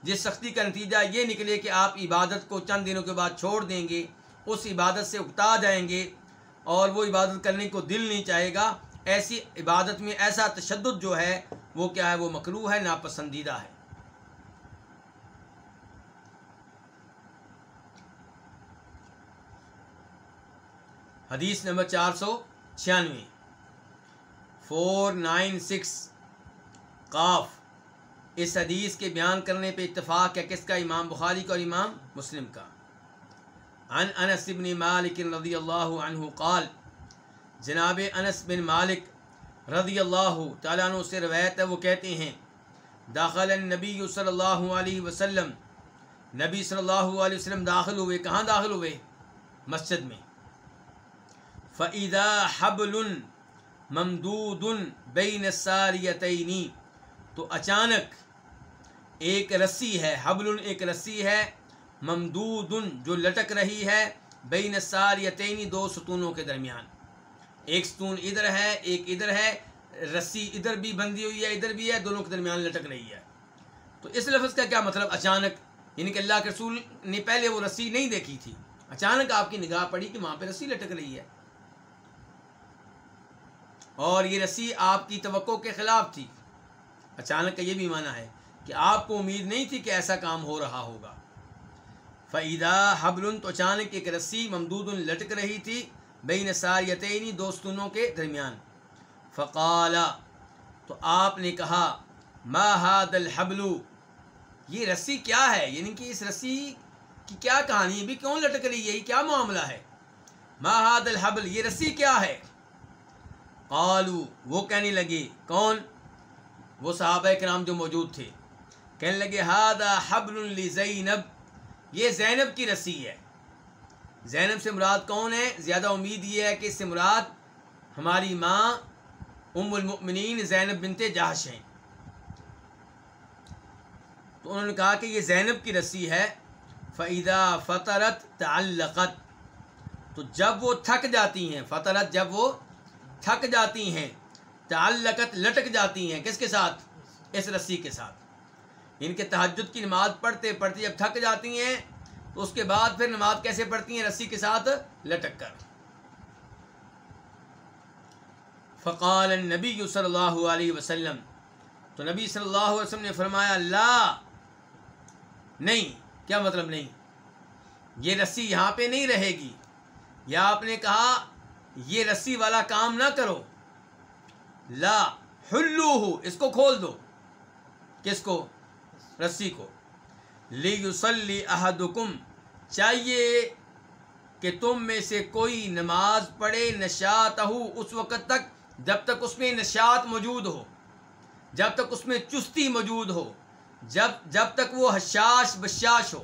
جس سختی کا نتیجہ یہ نکلے کہ آپ عبادت کو چند دنوں کے بعد چھوڑ دیں گے، اس عبادت سے اکتا جائیں گے اور وہ عبادت کرنے کو دل نہیں چاہے گا۔ ایسی عبادت میں ایسا تشدد جو ہے، وہ کیا ہے؟ وہ مکرو ہے، ناپسندیدہ ہے۔ حدیث نمبر چار سو چھیانوے۔ فور نائن سکس قاف۔ اس حدیث کے بیان کرنے پہ اتفاق ہے کس کا؟ امام بخاری کا اور امام مسلم کا۔ عن انس بن مالک رضی اللہ عنہ قال، جناب انس بن مالک رضی اللہ تعالیٰ عنہ سے روایت ہے، وہ کہتے ہیں، داخل النبی صلی اللہ علیہ وسلم۔ نبی صلی اللہ علیہ وسلم داخل ہوئے۔ کہاں داخل ہوئے؟ مسجد میں۔ فعیدہ حبل ممدود بین ساریتینی تو اچانک ایک رسی ہے، حبل ایک رسی ہے، ممدود جو لٹک رہی ہے بین ساریتینی دو ستونوں کے درمیان۔ ایک ستون ادھر ہے، ایک ادھر ہے، رسی ادھر بھی بندھی ہوئی ہے، ادھر بھی ہے، دونوں کے درمیان لٹک رہی ہے۔ تو اس لفظ کا کیا مطلب؟ اچانک یعنی کہ اللہ کے رسول نے پہلے وہ رسی نہیں دیکھی تھی۔ اچانک آپ کی نگاہ پڑی کہ وہاں پہ رسی لٹک رہی ہے۔ اور یہ رسی آپ کی توقع کے خلاف تھی۔ اچانک کا یہ بھی معنی ہے کہ آپ کو امید نہیں تھی کہ ایسا کام ہو رہا ہوگا۔ فعیدہ حبل تو اچانک ایک رسی ممدود لٹک رہی تھی بین ساریتینی دوستونوں کے درمیان۔ فقالا تو آپ نے کہا، ما ہاد الحبل؟ یہ رسی کیا ہے؟ یعنی کہ اس رسی کی کیا کہانی بھی کیوں لٹک رہی ہے؟ یہ کیا معاملہ ہے؟ ما ہاد الحبل؟ یہ رسی کیا ہے؟ قالو، وہ کہنے لگے، کون؟ وہ صحابہ کرام جو موجود تھے۔ کہنے لگے ہادا حبل زینب. یہ زینب کی رسی ہے۔ زینب سے مراد کون ہے؟ زیادہ امید یہ ہے کہ اس سے مراد ہماری ماں ام المؤمنین زینب بنت جہش ہیں۔ تو انہوں نے کہا کہ یہ زینب کی رسی ہے۔ فعیدہ فطرت تعلقت۔ تو جب وہ تھک جاتی ہیں، فطرت جب وہ تھک جاتی ہیں، تعلقت لٹک جاتی ہیں، کس کے ساتھ؟ اس رسی کے ساتھ۔ ان کے تحجد کی نماز پڑھتے پڑھتے جب تھک جاتی ہیں، تو اس کے بعد پھر نماز کیسے پڑھتی ہیں؟ رسی کے ساتھ لٹک کر۔ فقال النبی صلی اللہ علیہ وسلم، تو نبی صلی اللہ علیہ وسلم نے فرمایا، لا، نہیں، کیا مطلب نہیں؟ یہ رسی یہاں پہ نہیں رہے گی۔ یا آپ نے کہا یہ رسی والا کام نہ کرو۔ لا ہلو ہو اس کو کھول دو۔ کس کو؟ رسی کو۔ لی یوسلی احدکم، چاہیے کہ تم میں سے کوئی نماز پڑھے نشات ہو اس وقت تک جب تک اس میں نشات موجود ہو، جب تک اس میں چستی موجود ہو، جب جب تک وہ حشاش بشاش ہو،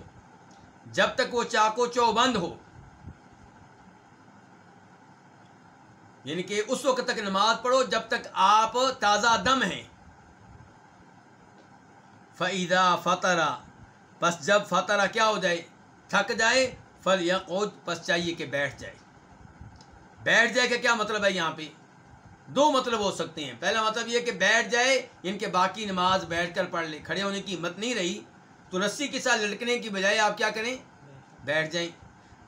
جب تک وہ چاقو چوبند ہو۔ یعنی کہ اس وقت تک نماز پڑھو جب تک آپ تازہ دم ہیں۔ فعیدہ فترا بس جب فترا کیا ہو جائے، تھک جائے فل یا پس چاہیے کہ بیٹھ جائے۔ بیٹھ جائے کہ کیا مطلب ہے یہاں پہ؟ دو مطلب ہو سکتے ہیں۔ پہلا مطلب یہ کہ بیٹھ جائے یعنی ان کے باقی نماز بیٹھ کر پڑھ لے۔ کھڑے ہونے کی ہمت نہیں رہی، تو رسی کے ساتھ لٹکنے کی بجائے آپ کیا کریں؟ بیٹھ جائیں۔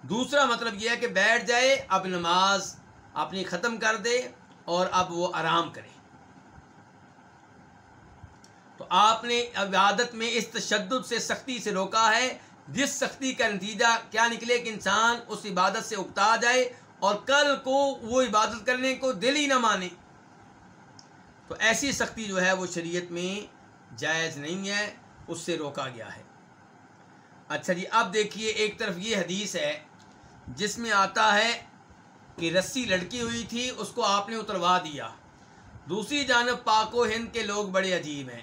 دوسرا مطلب یہ ہے کہ بیٹھ جائے، اب نماز اپنی ختم کر دے اور اب وہ آرام کرے۔ تو آپ نے عبادت میں اس تشدد سے سختی سے روکا ہے۔ جس سختی کا نتیجہ کیا نکلے کہ انسان اس عبادت سے اکتا جائے اور کل کو وہ عبادت کرنے کو دل ہی نہ مانے۔ تو ایسی سختی جو ہے وہ شریعت میں جائز نہیں ہے، اس سے روکا گیا ہے۔ اچھا جی اب دیکھیے ایک طرف یہ حدیث ہے، جس میں آتا ہے کہ رسی لڑکی ہوئی تھی، اس کو آپ نے اتروا دیا۔ دوسری جانب پاک و ہند کے لوگ بڑے عجیب ہیں۔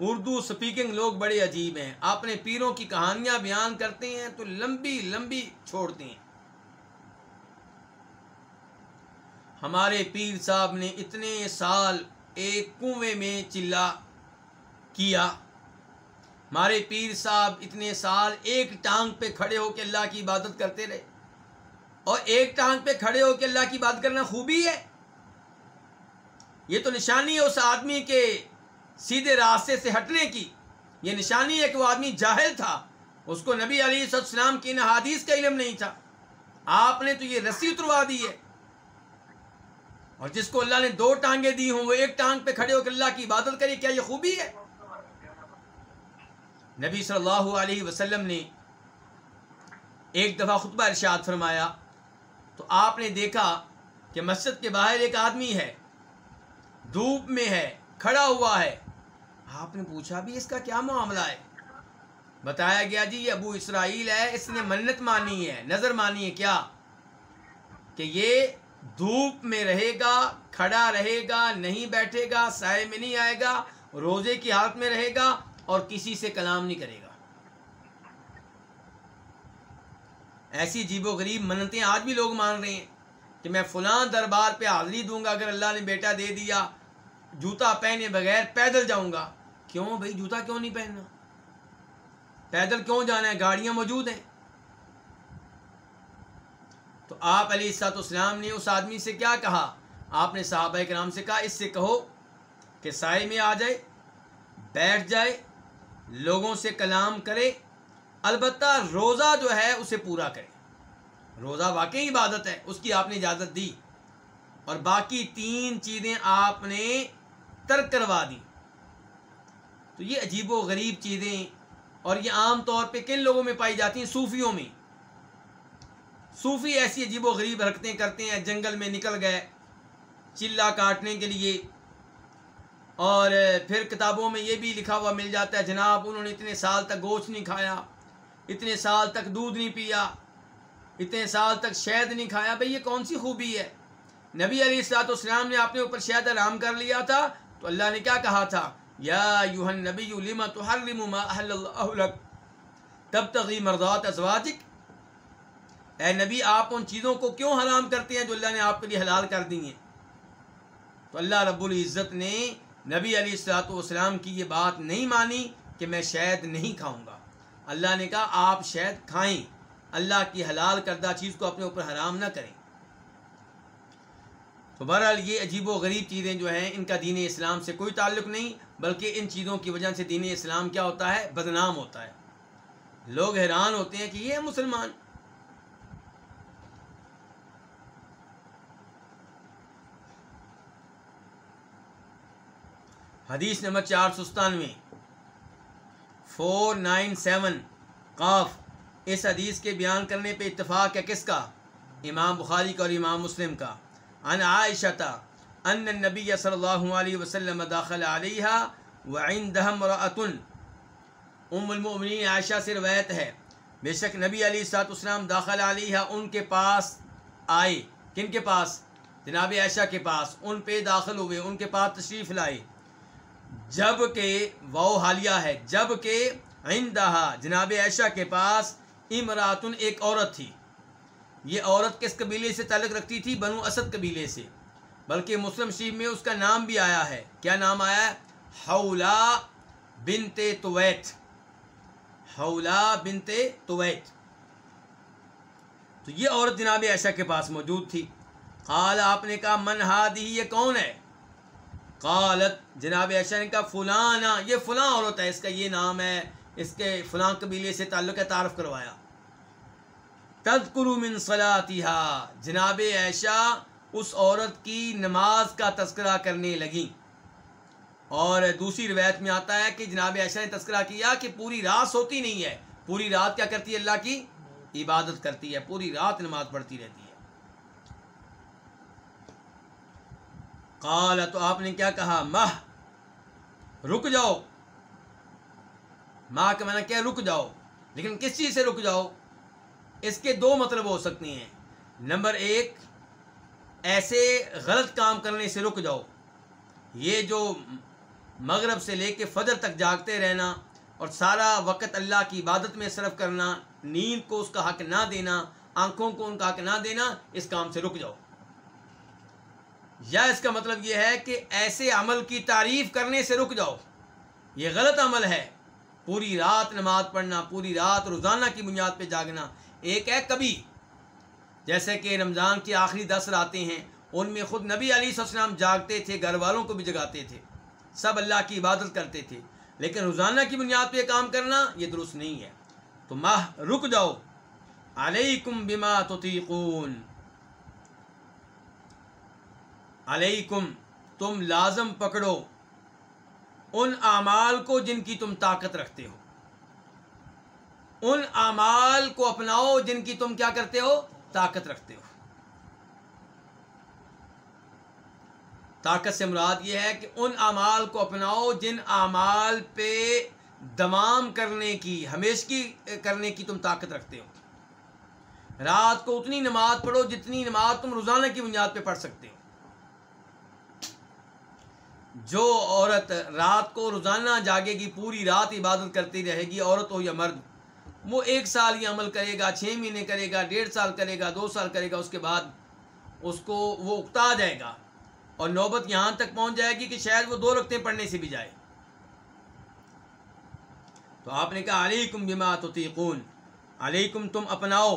اردو سپیکنگ لوگ بڑے عجیب ہیں۔ اپنے پیروں کی کہانیاں بیان کرتے ہیں تو لمبی لمبی چھوڑتے ہیں۔ ہمارے پیر صاحب نے اتنے سال ایک کنویں میں چلا کیا۔ ہمارے پیر صاحب اتنے سال ایک ٹانگ پہ کھڑے ہو کے اللہ کی عبادت کرتے رہے۔ اور ایک ٹانگ پہ کھڑے ہو کے اللہ کی بات کرنا خوبی ہے۔ یہ تو نشانی ہے اس آدمی کے سیدھے راستے سے ہٹنے کی۔ یہ نشانی ہے کہ وہ آدمی جاہل تھا۔ اس کو نبی علی السلام کی ان حادیث کا علم نہیں تھا۔ آپ نے تو یہ رسی اتروا دی ہے۔ اور جس کو اللہ نے دو ٹانگیں دی ہوں، وہ ایک ٹانگ پہ کھڑے ہو کے اللہ کی عبادت کرے، کیا یہ خوبی ہے؟ نبی صلی اللہ علیہ وسلم نے ایک دفعہ خطبہ ارشاد فرمایا۔ تو آپ نے دیکھا کہ مسجد کے باہر ایک آدمی ہے، دھوپ میں ہے، کھڑا ہوا ہے۔ آپ نے پوچھا بھی اس کا کیا معاملہ ہے؟ بتایا گیا جی یہ ابو اسرائیل ہے، اس نے منت مانی ہے، نظر مانی ہے کیا؟ کہ یہ دھوپ میں رہے گا، کھڑا رہے گا، نہیں بیٹھے گا، سائے میں نہیں آئے گا، روزے کی حالت میں رہے گا اور کسی سے کلام نہیں کرے گا۔ ایسی جیب و غریب منتیں آج بھی لوگ مان رہے ہیں کہ میں فلاں دربار پہ حاضری دوں گا، اگر اللہ نے بیٹا دے دیا، جوتا پہنے بغیر پیدل جاؤں گا۔ کیوں بھائی؟ جوتا کیوں نہیں پہننا؟ پیدل کیوں جانا ہے؟ گاڑیاں موجود ہیں۔ تو آپ علیہ السلاط اسلام نے اس آدمی سے کیا کہا؟ آپ نے صحابہ کرام سے کہا، اس سے کہو کہ سائے میں آ جائے، بیٹھ جائے، لوگوں سے کلام کرے البتہ روزہ جو ہے اسے پورا کرے۔ روزہ واقعی عبادت ہے، اس کی آپ نے اجازت دی۔ اور باقی تین چیزیں آپ نے ترک کروا دی۔ تو یہ عجیب و غریب چیزیں اور یہ عام طور پہ کن لوگوں میں پائی جاتی ہیں؟ صوفیوں میں۔ صوفی ایسی عجیب و غریب حرکتیں کرتے ہیں، جنگل میں نکل گئے، چلا کاٹنے کے لیے۔ اور پھر کتابوں میں یہ بھی لکھا ہوا مل جاتا ہے، جناب انہوں نے اتنے سال تک گوشت نہیں کھایا۔ اتنے سال تک دودھ نہیں پیا، اتنے سال تک شہد نہیں کھایا۔ بھائی، یہ کون سی خوبی ہے؟ نبی علی السلاط اسلام نے اپنے اوپر شہد آرام کر لیا تھا، تو اللہ نے کیا کہا تھا؟ یا یوہن نبی لما تحرم ما احل اللہ لک؟ تب تغی مرضات ازواجک۔ اے نبی، آپ ان چیزوں کو کیوں حرام کرتے ہیں جو اللہ نے آپ کے لیے حلال کر دی ہیں؟ تو اللہ رب العزت نے نبی علی السلاۃ والسلام کی یہ بات نہیں مانی کہ میں شہد نہیں کھاؤں گا۔ اللہ نے کہا، آپ شہد کھائیں۔ اللہ کی حلال کردہ چیز کو اپنے اوپر حرام نہ کریں۔ تو بہرحال یہ عجیب و غریب چیزیں جو ہیں، ان کا دین اسلام سے کوئی تعلق نہیں، بلکہ ان چیزوں کی وجہ سے دین اسلام کیا ہوتا ہے؟ بدنام ہوتا ہے۔ لوگ حیران ہوتے ہیں کہ یہ مسلمان۔ حدیث نمبر چار سو ستانوے۔ فور نائن سیون قاف اس حدیث کے بیان کرنے پہ اتفاق ہے کس کا امام بخاری کا اور امام مسلم کا ان عائشہ ان نبی صلی اللہ علیہ وسلم داخل علیہ وعندہم رأتن ام المؤمنین عائشہ سے روایت ہے بے شک نبی علی سات اسلام داخل علیہ ان کے پاس آئے کن کے پاس جناب عائشہ کے پاس ان پہ داخل ہوئے ان کے پاس تشریف لائے جبکہ وہ حالیہ ہے، جبکہ عندہ جناب عائشہ کے پاس امراتن ایک عورت تھی۔ یہ عورت کس قبیلے سے تعلق رکھتی تھی؟ بنو اسد قبیلے سے۔ بلکہ مسلم شریف میں اس کا نام بھی آیا ہے۔ کیا نام آیا؟ ہے حولا بنت تویت۔ حولا بنت تویت۔ تو یہ عورت جناب عائشہ کے پاس موجود تھی۔ قال، آپ نے کہا، من ہادی، یہ کون ہے؟ قالت، جناب عائشہ نے کہا، فلانا، یہ فلاں عورت ہے، اس کا یہ نام ہے، اس کے فلاں قبیلے سے تعلق ہے، تعارف کروایا۔ تذکر من صلاتها جناب عائشہ اس عورت کی نماز کا تذکرہ کرنے لگی اور دوسری روایت میں آتا ہے کہ جناب عائشہ نے تذکرہ کیا کہ پوری رات سوتی نہیں ہے۔ پوری رات کیا کرتی ہے؟ اللہ کی عبادت کرتی ہے، پوری رات نماز پڑھتی رہتی ہے۔ قال، تو آپ نے کیا کہا؟ ماہ، رک جاؤ۔ ماں کا میں کیا؟ رک جاؤ۔ لیکن کس چیز سے رک جاؤ؟ اس کے دو مطلب ہو سکتے ہیں۔ نمبر ایک، ایسے غلط کام کرنے سے رک جاؤ۔ یہ جو مغرب سے لے کے فجر تک جاگتے رہنا اور سارا وقت اللہ کی عبادت میں صرف کرنا، نیند کو اس کا حق نہ دینا، آنکھوں کو ان کا حق نہ دینا، اس کام سے رک جاؤ۔ یا اس کا مطلب یہ ہے کہ ایسے عمل کی تعریف کرنے سے رک جاؤ۔ یہ غلط عمل ہے۔ پوری رات نماز پڑھنا، پوری رات روزانہ کی بنیاد پہ جاگنا ایک ہے کبھی۔ جیسے کہ رمضان کی آخری دس راتیں ہیں، ان میں خود نبی علی السلام جاگتے تھے، گھر والوں کو بھی جگاتے تھے۔ سب اللہ کی عبادت کرتے تھے۔ لیکن روزانہ کی بنیاد پہ کام کرنا یہ درست نہیں ہے۔ تو ماہ رک جاؤ۔ علیکم بما تطیقون۔ علیکم، تم لازم پکڑو ان اعمال کو جن کی تم طاقت رکھتے ہو۔ ان اعمال کو اپناؤ جن کی تم کیا کرتے ہو؟ طاقت رکھتے ہو۔ طاقت سے مراد یہ ہے کہ ان اعمال کو اپناؤ جن اعمال پہ دمام کرنے کی، ہمیشگی کرنے کی تم طاقت رکھتے ہو۔ رات کو اتنی نماز پڑھو جتنی نماز تم روزانہ کی بنیاد پہ پڑھ سکتے ہو۔ جو عورت رات کو روزانہ جاگے گی، پوری رات عبادت کرتی رہے گی، عورت ہو یا مرد، وہ ایک سال یہ عمل کرے گا، چھ مہینے کرے گا، ڈیڑھ سال کرے گا، دو سال کرے گا، اس کے بعد اس کو وہ اکتا جائے گا اور نوبت یہاں تک پہنچ جائے گی کہ شاید وہ دو رکھتے پڑھنے سے بھی جائے۔ تو آپ نے کہا، علیکم بما تطیقون، علیکم تم اپناؤ،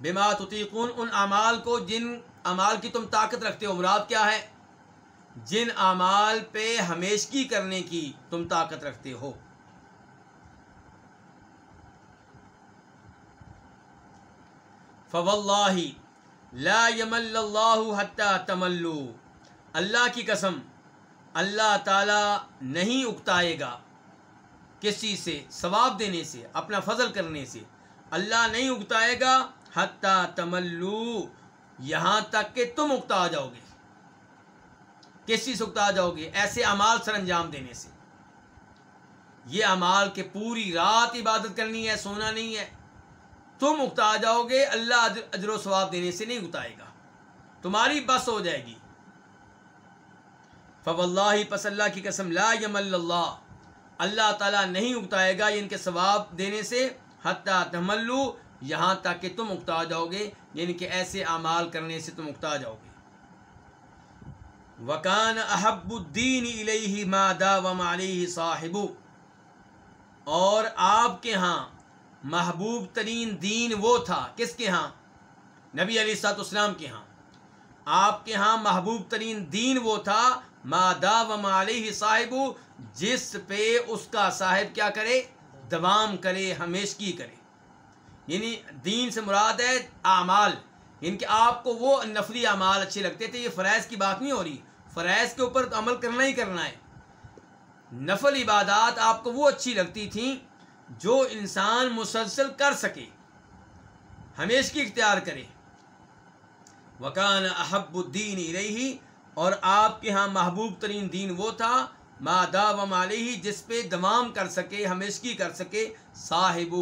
بما تطیقون، ان اعمال کو جن اعمال کی تم طاقت رکھتے ہو، مراد کیا ہے؟ جن اعمال پہ ہمیشگی کرنے کی تم طاقت رکھتے ہو۔ فواللہ، لا یمل اللہ حتی تملو۔ اللہ کی قسم، اللہ تعالی نہیں اکتائے گا۔ کسی سے ثواب دینے سے، اپنا فضل کرنے سے۔ اللہ نہیں اکتائے گا حتیٰ تملو۔ یہاں تک کہ تم اکتا جاؤ گے۔ کسی سے اکتا جاؤ گے؟ ایسے اعمال سر انجام دینے سے۔ یہ اعمال کے پوری رات عبادت کرنی ہے، سونا نہیں ہے۔ تم اکتا جاؤ گے، اللہ اجر و ثواب دینے سے نہیں اکتائے گا۔ تمہاری بس ہو جائے گی۔ فو اللہ پس اللہ کی قسم، لا یم اللہ۔ اللہ تعالیٰ نہیں اگتائے گا ان کے ثواب دینے سے۔ حتیٰ تملو، یہاں تک کہ تم اگتا جاؤ گے یعنی کہ ایسے اعمال کرنے سے تم اگتا جاؤ گے۔ وکان احب الدین علیہ مادا و علیہ صاحب. اور آپ کے ہاں محبوب ترین دین وہ تھا. کس کے ہاں؟ نبی علیہ سات اسلام کے ہاں. آپ کے ہاں محبوب ترین دین وہ تھا مادا و علیہ صاحب، جس پہ اس کا صاحب کیا کرے؟ دوام کرے، ہمیشگی کرے. یعنی دین سے مراد ہے اعمال. یعنی کہ آپ کو وہ نفلی اعمال اچھے لگتے تھے، یہ فرائض کی بات نہیں ہو رہی. فرائض کے اوپر عمل کرنا ہی کرنا ہے۔ نفل عبادات آپ کو وہ اچھی لگتی تھیں جو انسان مسلسل کر سکے ہمیشگی اختیار کرے۔ وکان احب الدین رہی اور آپ کے ہاں محبوب ترین دین وہ تھا مادا و مالی جس پہ دمام کر سکے، ہمیشگی کر سکے صاحب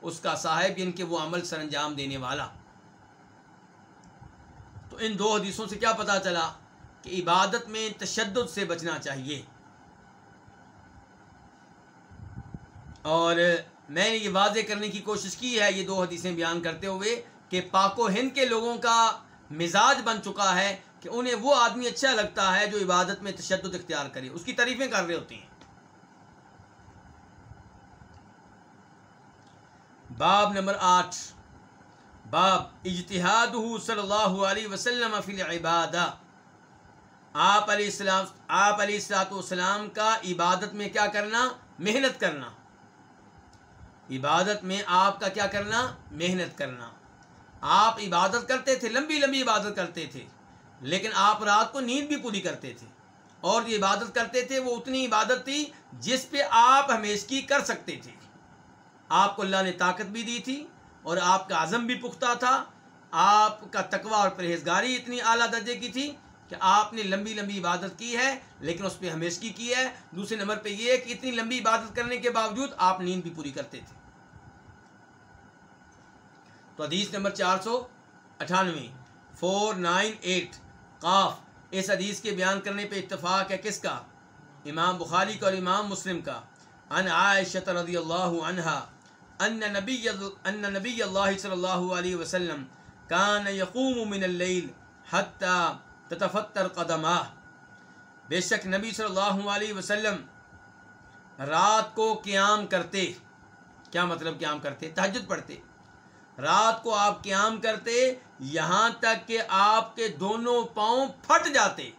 اس کا صاحب یعنی کہ وہ عمل سر انجام دینے والا۔ تو ان دو حدیثوں سے کیا پتا چلا؟ کہ عبادت میں تشدد سے بچنا چاہیے۔ اور میں نے یہ واضح کرنے کی کوشش کی ہے، یہ دو حدیثیں بیان کرتے ہوئے کہ پاک و ہند کے لوگوں کا مزاج بن چکا ہے کہ انہیں وہ آدمی اچھا لگتا ہے جو عبادت میں تشدد اختیار کرے۔ اس کی تعریفیں کر رہے ہوتی ہیں۔ باب نمبر آٹھ۔ باب اجتہاد صلی اللہ علیہ وسلم فی العبادہ۔ آپ علیہ السلام آپ علیہ السلاۃ والسلام کا عبادت میں کیا کرنا؟ محنت کرنا۔ عبادت میں آپ کا کیا کرنا؟ محنت کرنا۔ آپ عبادت کرتے تھے، لمبی لمبی عبادت کرتے تھے، لیکن آپ رات کو نیند بھی پوری کرتے تھے۔ اور جو عبادت کرتے تھے، وہ اتنی عبادت تھی جس پہ آپ ہمیشگی کر سکتے تھے۔ آپ کو اللہ نے طاقت بھی دی تھی اور آپ کا عزم بھی پختہ تھا۔ آپ کا تقوی اور پرہیزگاری اتنی اعلیٰ درجے کی تھی کہ آپ نے لمبی لمبی عبادت کی ہے، لیکن اس پہ ہمیشگی کی ہے۔ دوسرے نمبر پہ یہ کہ اتنی لمبی عبادت کرنے کے باوجود آپ نیند بھی پوری کرتے تھے۔ تو حدیث نمبر چار سو اٹھانوے، فور نائن ایٹ، قاف، اس حدیث کے بیان کرنے پہ اتفاق ہے کس کا؟ امام بخاری کا اور امام مسلم کا۔ ان عائشہ رضی اللہ عنہا، ان نبی ان نبی اللہ صلی اللہ علیہ وسلم کان یقوم من اللیل حتی تتفتر قدمہ بے شک نبی صلی اللہ علیہ وسلم رات کو قیام کرتے۔ کیا مطلب قیام کرتے؟ تہجد پڑھتے۔ رات کو آپ قیام کرتے، یہاں تک کہ آپ کے دونوں پاؤں پھٹ جاتے۔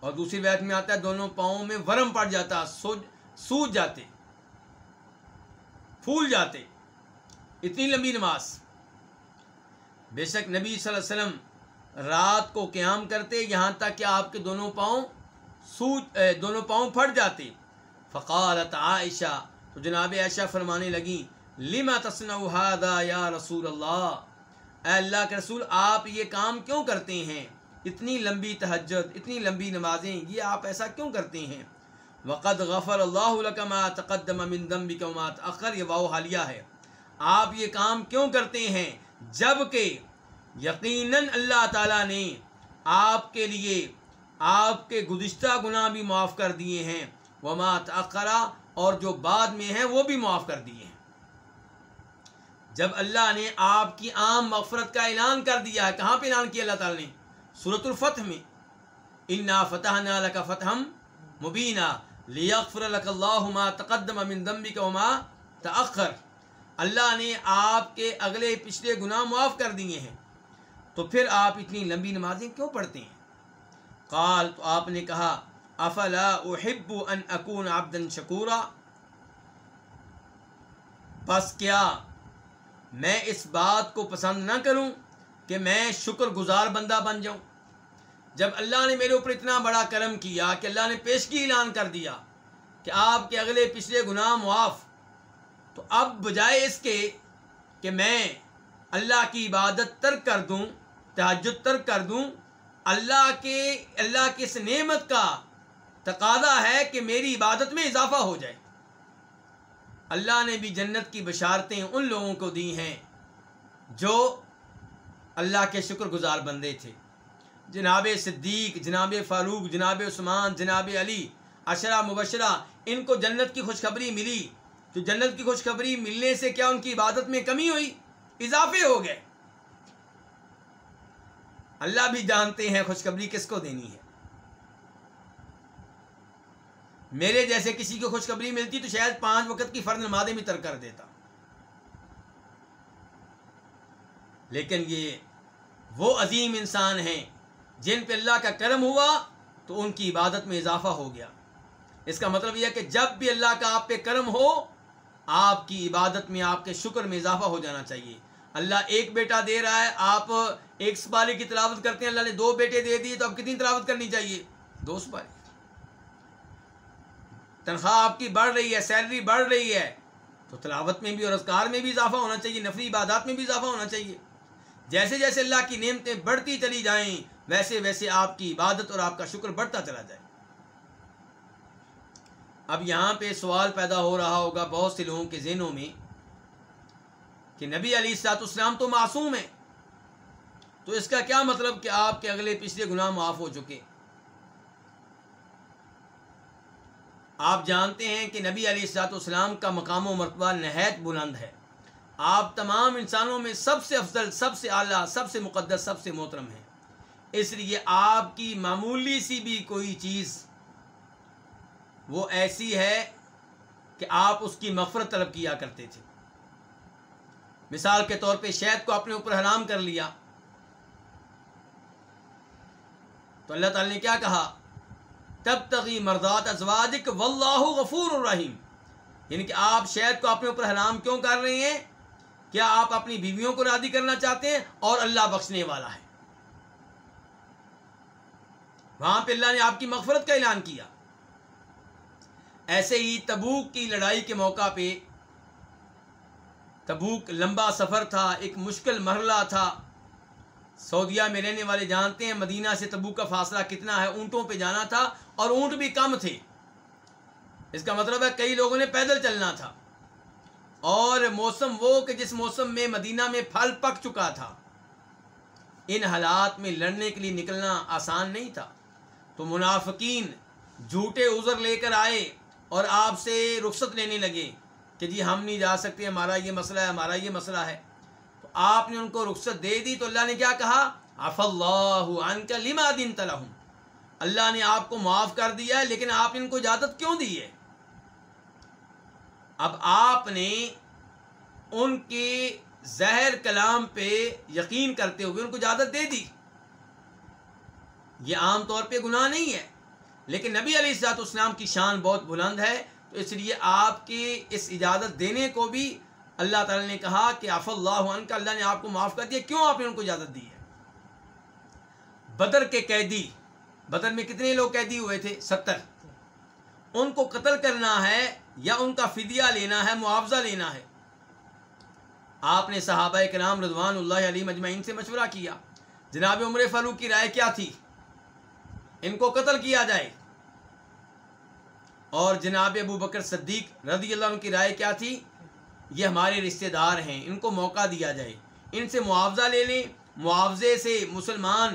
اور دوسری بیت میں آتا ہے، دونوں پاؤں میں ورم پڑ جاتا سوج جاتے، پھول جاتے۔ اتنی لمبی نماز۔ بے شک نبی صلی اللہ علیہ وسلم رات کو قیام کرتے، یہاں تک کہ آپ کے دونوں پاؤں سوج دونوں پاؤں پھٹ جاتے۔ فقالت عائشہ، تو جناب عائشہ فرمانے لگیں، لما تصنع هذا یا رسول اللہ؟ اے اللہ کے رسول، آپ یہ کام کیوں کرتے ہیں؟ اتنی لمبی تہجد، اتنی لمبی نمازیں، یہ آپ ایسا کیوں کرتے ہیں؟ وقد غفر اللہ ما تقدم من ذنبك وما تاخر یہ واو حالیہ ہے۔ آپ یہ کام کیوں کرتے ہیں؟ جبکہ یقیناً اللہ تعالیٰ نے آپ کے لیے آپ کے گزشتہ گناہ بھی معاف کر دیے ہیں۔ وما تاخرا اور جو بعد میں ہیں وہ بھی معاف کر دیے ہیں۔ جب اللہ نے آپ کی عام مغفرت کا اعلان کر دیا ہے، کہاں پہ اعلان کیا اللہ تعالیٰ نے؟ صورت الفتح میں۔ انا فتح کا فتح مبینہ لیغفر لك اللہ ما تقدم من ذنبك وما تأخر۔ اللہ نے آپ کے اگلے پچھلے گناہ معاف کر دیے ہیں۔ تو پھر آپ اتنی لمبی نمازیں کیوں پڑھتے ہیں؟ قال، تو آپ نے کہا، افلا احب ان اکون عبدا شکورا؟ بس کیا میں اس بات کو پسند نہ کروں کہ میں شکر گزار بندہ بن جاؤں؟ جب اللہ نے میرے اوپر اتنا بڑا کرم کیا کہ اللہ نے پیشگی اعلان کر دیا کہ آپ کے اگلے پچھلے گناہ معاف، تو اب بجائے اس کے کہ میں اللہ کی عبادت ترک کر دوں تحجد ترک کر دوں۔ اللہ کے، اللہ کی اس نعمت کا تقاضا ہے کہ میری عبادت میں اضافہ ہو جائے۔ اللہ نے بھی جنت کی بشارتیں ان لوگوں کو دی ہیں جو اللہ کے شکر گزار بندے تھے۔ جناب صدیق، جناب فاروق، جناب عثمان، جناب علی اشرا مبشرہ، ان کو جنت کی خوشخبری ملی۔ تو جنت کی خوشخبری ملنے سے کیا ان کی عبادت میں کمی ہوئی؟ اضافے ہو گئے۔ اللہ بھی جانتے ہیں خوشخبری کس کو دینی ہے۔ میرے جیسے کسی کو خوشخبری ملتی تو شاید پانچ وقت کی فرد نمازیں بھی ترک کر دیتا۔ لیکن یہ وہ عظیم انسان ہیں جن پہ اللہ کا کرم ہوا تو ان کی عبادت میں اضافہ ہو گیا۔ اس کا مطلب یہ ہے کہ جب بھی اللہ کا آپ پہ کرم ہو، آپ کی عبادت میں آپ کے شکر میں اضافہ ہو جانا چاہیے۔ اللہ ایک بیٹا دے رہا ہے، آپ ایک سپاری کی تلاوت کرتے ہیں، اللہ نے دو بیٹے دے دیے، تو اب کتنی تلاوت کرنی چاہیے؟ دو سپاری تنخواہ آپ کی بڑھ رہی ہے، سیلری بڑھ رہی ہے، تو تلاوت میں بھی اور اذکار میں بھی اضافہ ہونا چاہیے نفری عبادات میں بھی اضافہ ہونا چاہیے۔ جیسے جیسے اللہ کی نعمتیں بڑھتی چلی جائیں، ویسے ویسے آپ کی عبادت اور آپ کا شکر بڑھتا چلا جائے۔ اب یہاں پہ سوال پیدا ہو رہا ہوگا بہت سے لوگوں کے ذہنوں میں کہ نبی علی سات اسلام تو معصوم ہے تو اس کا کیا مطلب کہ آپ کے اگلے پچھلے گناہ معاف ہو چکے آپ جانتے ہیں کہ نبی علیہ السلاۃ والسلام کا مقام و مرتبہ نہایت بلند ہے۔ آپ تمام انسانوں میں سب سے افضل، سب سے اعلیٰ، سب سے مقدس، سب سے محترم ہیں۔ اس لیے آپ کی معمولی سی بھی کوئی چیز وہ ایسی ہے کہ آپ اس کی مفرت طلب کیا کرتے تھے۔ مثال کے طور پہ شہد کو اپنے اوپر حرام کر لیا۔ تو اللہ تعالی نے کیا کہا؟ تب تغی مردات ازوادک واللہ غفور الرحیم۔ یعنی کہ آپ شہد کو اپنے اوپر حرام کیوں کر رہے ہیں؟ کیا آپ اپنی بیویوں کو رادی کرنا چاہتے ہیں اور اللہ بخشنے والا ہے؟ وہاں پہ اللہ نے آپ کی مغفرت کا اعلان کیا۔ ایسے ہی تبوک کی لڑائی کے موقع پہ تبوک لمبا سفر تھا، ایک مشکل مرحلہ تھا۔ سعودیہ میں رہنے والے جانتے ہیں مدینہ سے تبو کا فاصلہ کتنا ہے، اونٹوں پہ جانا تھا اور اونٹ بھی کم تھے۔ اس کا مطلب ہے کئی لوگوں نے پیدل چلنا تھا۔ اور موسم وہ کہ جس موسم میں مدینہ میں پھل پک چکا تھا۔ ان حالات میں لڑنے کے لیے نکلنا آسان نہیں تھا۔ تو منافقین جھوٹے عذر لے کر آئے اور آپ سے رخصت لینے لگے۔ کہ جی ہم نہیں جا سکتے، ہمارا یہ مسئلہ ہے، ہمارا یہ مسئلہ ہے۔ تو آپ نے ان کو رخصت دے دی تو اللہ نے کیا کہا؟ آف اللہ عنک لما دین تلہم اللہ نے آپ کو معاف کر دیا ہے، لیکن آپ نے ان کو اجازت کیوں دی ہے؟ اب آپ نے ان کے زہر کلام پہ یقین کرتے ہوئے ان کو اجازت دے دی۔ یہ عام طور پہ گناہ نہیں ہے، لیکن نبی علیہ السلاط اسلام کی شان بہت بلند ہے۔ تو اس لیے آپ کی اس اجازت دینے کو بھی اللہ تعالی نے کہا کہ آف اللہ عنہ کا اللہ نے آپ کو معاف کر دیا۔ کیوں آپ نے ان کو اجازت دی ہے؟ بدر کے قیدی، بدر میں کتنے لوگ قیدی ہوئے تھے؟ ستر۔ ان کو قتل کرنا ہے یا ان کا فدیہ لینا ہے، معاوضہ لینا ہے؟ آپ نے صحابہ کرام رضوان اللہ علی مجمعین سے مشورہ کیا۔ جناب عمر فاروق کی رائے کیا تھی؟ ان کو قتل کیا جائے؟ اور جناب ابو بکر صدیق رضی اللہ عنہ کی رائے کیا تھی؟ یہ ہمارے رشتہ دار ہیں، ان کو موقع دیا جائے۔ ان سے معاوضہ لے لیں، معاوضے سے مسلمان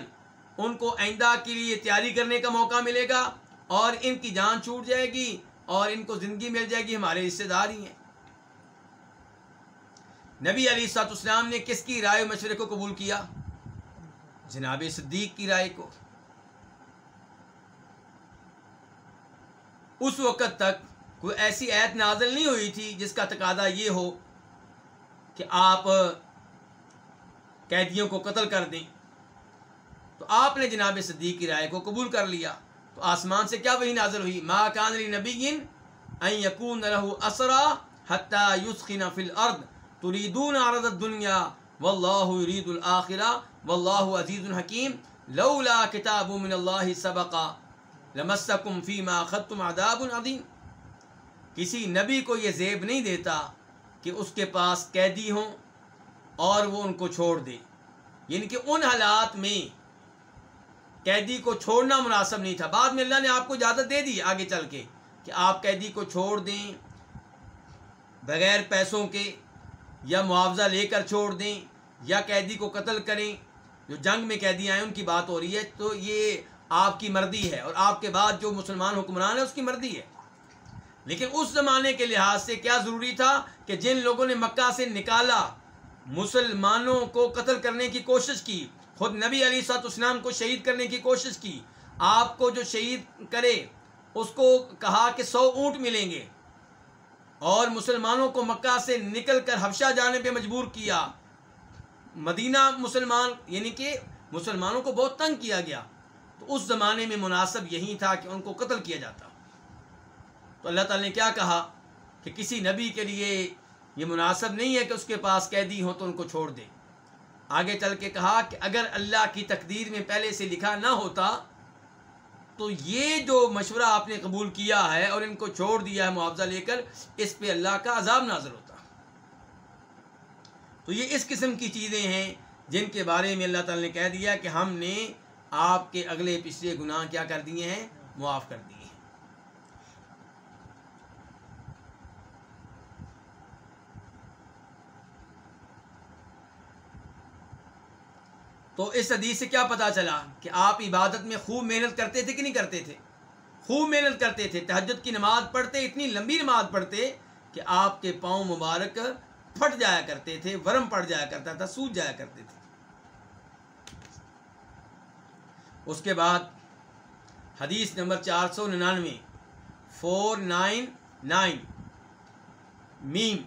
ان کو آئندہ کے لیے تیاری کرنے کا موقع ملے گا اور ان کی جان چھوٹ جائے گی اور ان کو زندگی مل جائے گی، ہمارے رشتہ دار ہی ہیں۔ نبی علی سات اسلام نے کس کی رائے مشورے کو قبول کیا؟ جناب صدیق کی رائے کو۔ اس وقت تک کوئی ایسی عید نازل نہیں ہوئی تھی جس کا تقاضا یہ ہو کہ آپ قیدیوں کو قتل کر دیں۔ تو آپ نے جناب صدیق کی رائے کو قبول کر لیا۔ تو آسمان سے کیا وہی نازل ہوئی؟ ما کان نبی ان یکون له اسرا حتى يسخن في الارض تريدون عرض الدنيا والله يريد الاخره والله عزيز حكيم لولا كتاب من الله سبق لمسکم فیما خطم عذاب عظیم۔ کسی نبی کو یہ زیب نہیں دیتا کہ اس کے پاس قیدی ہوں اور وہ ان کو چھوڑ دے۔ یعنی کہ ان حالات میں قیدی کو چھوڑنا مناسب نہیں تھا۔ بعد میں اللہ نے آپ کو اجازت دے دی آگے چل کے کہ آپ قیدی کو چھوڑ دیں، بغیر پیسوں کے یا معاوضہ لے کر چھوڑ دیں یا قیدی کو قتل کریں۔ جو جنگ میں قیدی آئے ان کی بات ہو رہی ہے۔ تو یہ آپ کی مردی ہے اور آپ کے بعد جو مسلمان حکمران ہے اس کی مردی ہے۔ لیکن اس زمانے کے لحاظ سے کیا ضروری تھا کہ جن لوگوں نے مکہ سے نکالا، مسلمانوں کو قتل کرنے کی کوشش کی، خود نبی علی سات اسلام کو شہید کرنے کی کوشش کی، آپ کو جو شہید کرے، اس کو کہا کہ سو اونٹ ملیں گے۔ اور مسلمانوں کو مکہ سے نکل کر حفشہ جانے پہ مجبور کیا۔ مدینہ مسلمان یعنی کہ مسلمانوں کو بہت تنگ کیا گیا۔ تو اس زمانے میں مناسب یہی تھا کہ ان کو قتل کیا جاتا۔ تو اللہ تعالی نے کیا کہا کہ کسی نبی کے لیے یہ مناسب نہیں ہے کہ اس کے پاس قیدی ہو تو ان کو چھوڑ دے۔ آگے چل کے کہا کہ اگر اللہ کی تقدیر میں پہلے سے لکھا نہ ہوتا تو یہ جو مشورہ آپ نے قبول کیا ہے اور ان کو چھوڑ دیا ہے معاوضہ لے کر، اس پہ اللہ کا عذاب نازل ہوتا۔ تو یہ اس قسم کی چیزیں ہیں جن کے بارے میں اللہ تعالی نے کہہ دیا کہ ہم نے آپ کے اگلے پچھلے گناہ کیا کر دیے ہیں؟ معاف کر دیے ہیں۔ تو اس حدیث سے کیا پتا چلا کہ آپ عبادت میں خوب محنت کرتے تھے کہ نہیں کرتے تھے؟ خوب محنت کرتے تھے، تہجد کی نماز پڑھتے، اتنی لمبی نماز پڑھتے کہ آپ کے پاؤں مبارک پھٹ جایا کرتے تھے، ورم پڑ جایا کرتا تھا، سوج جایا کرتے تھے۔ اس کے بعد حدیث نمبر چار سو ننانوے، فور نائن نائن، میم۔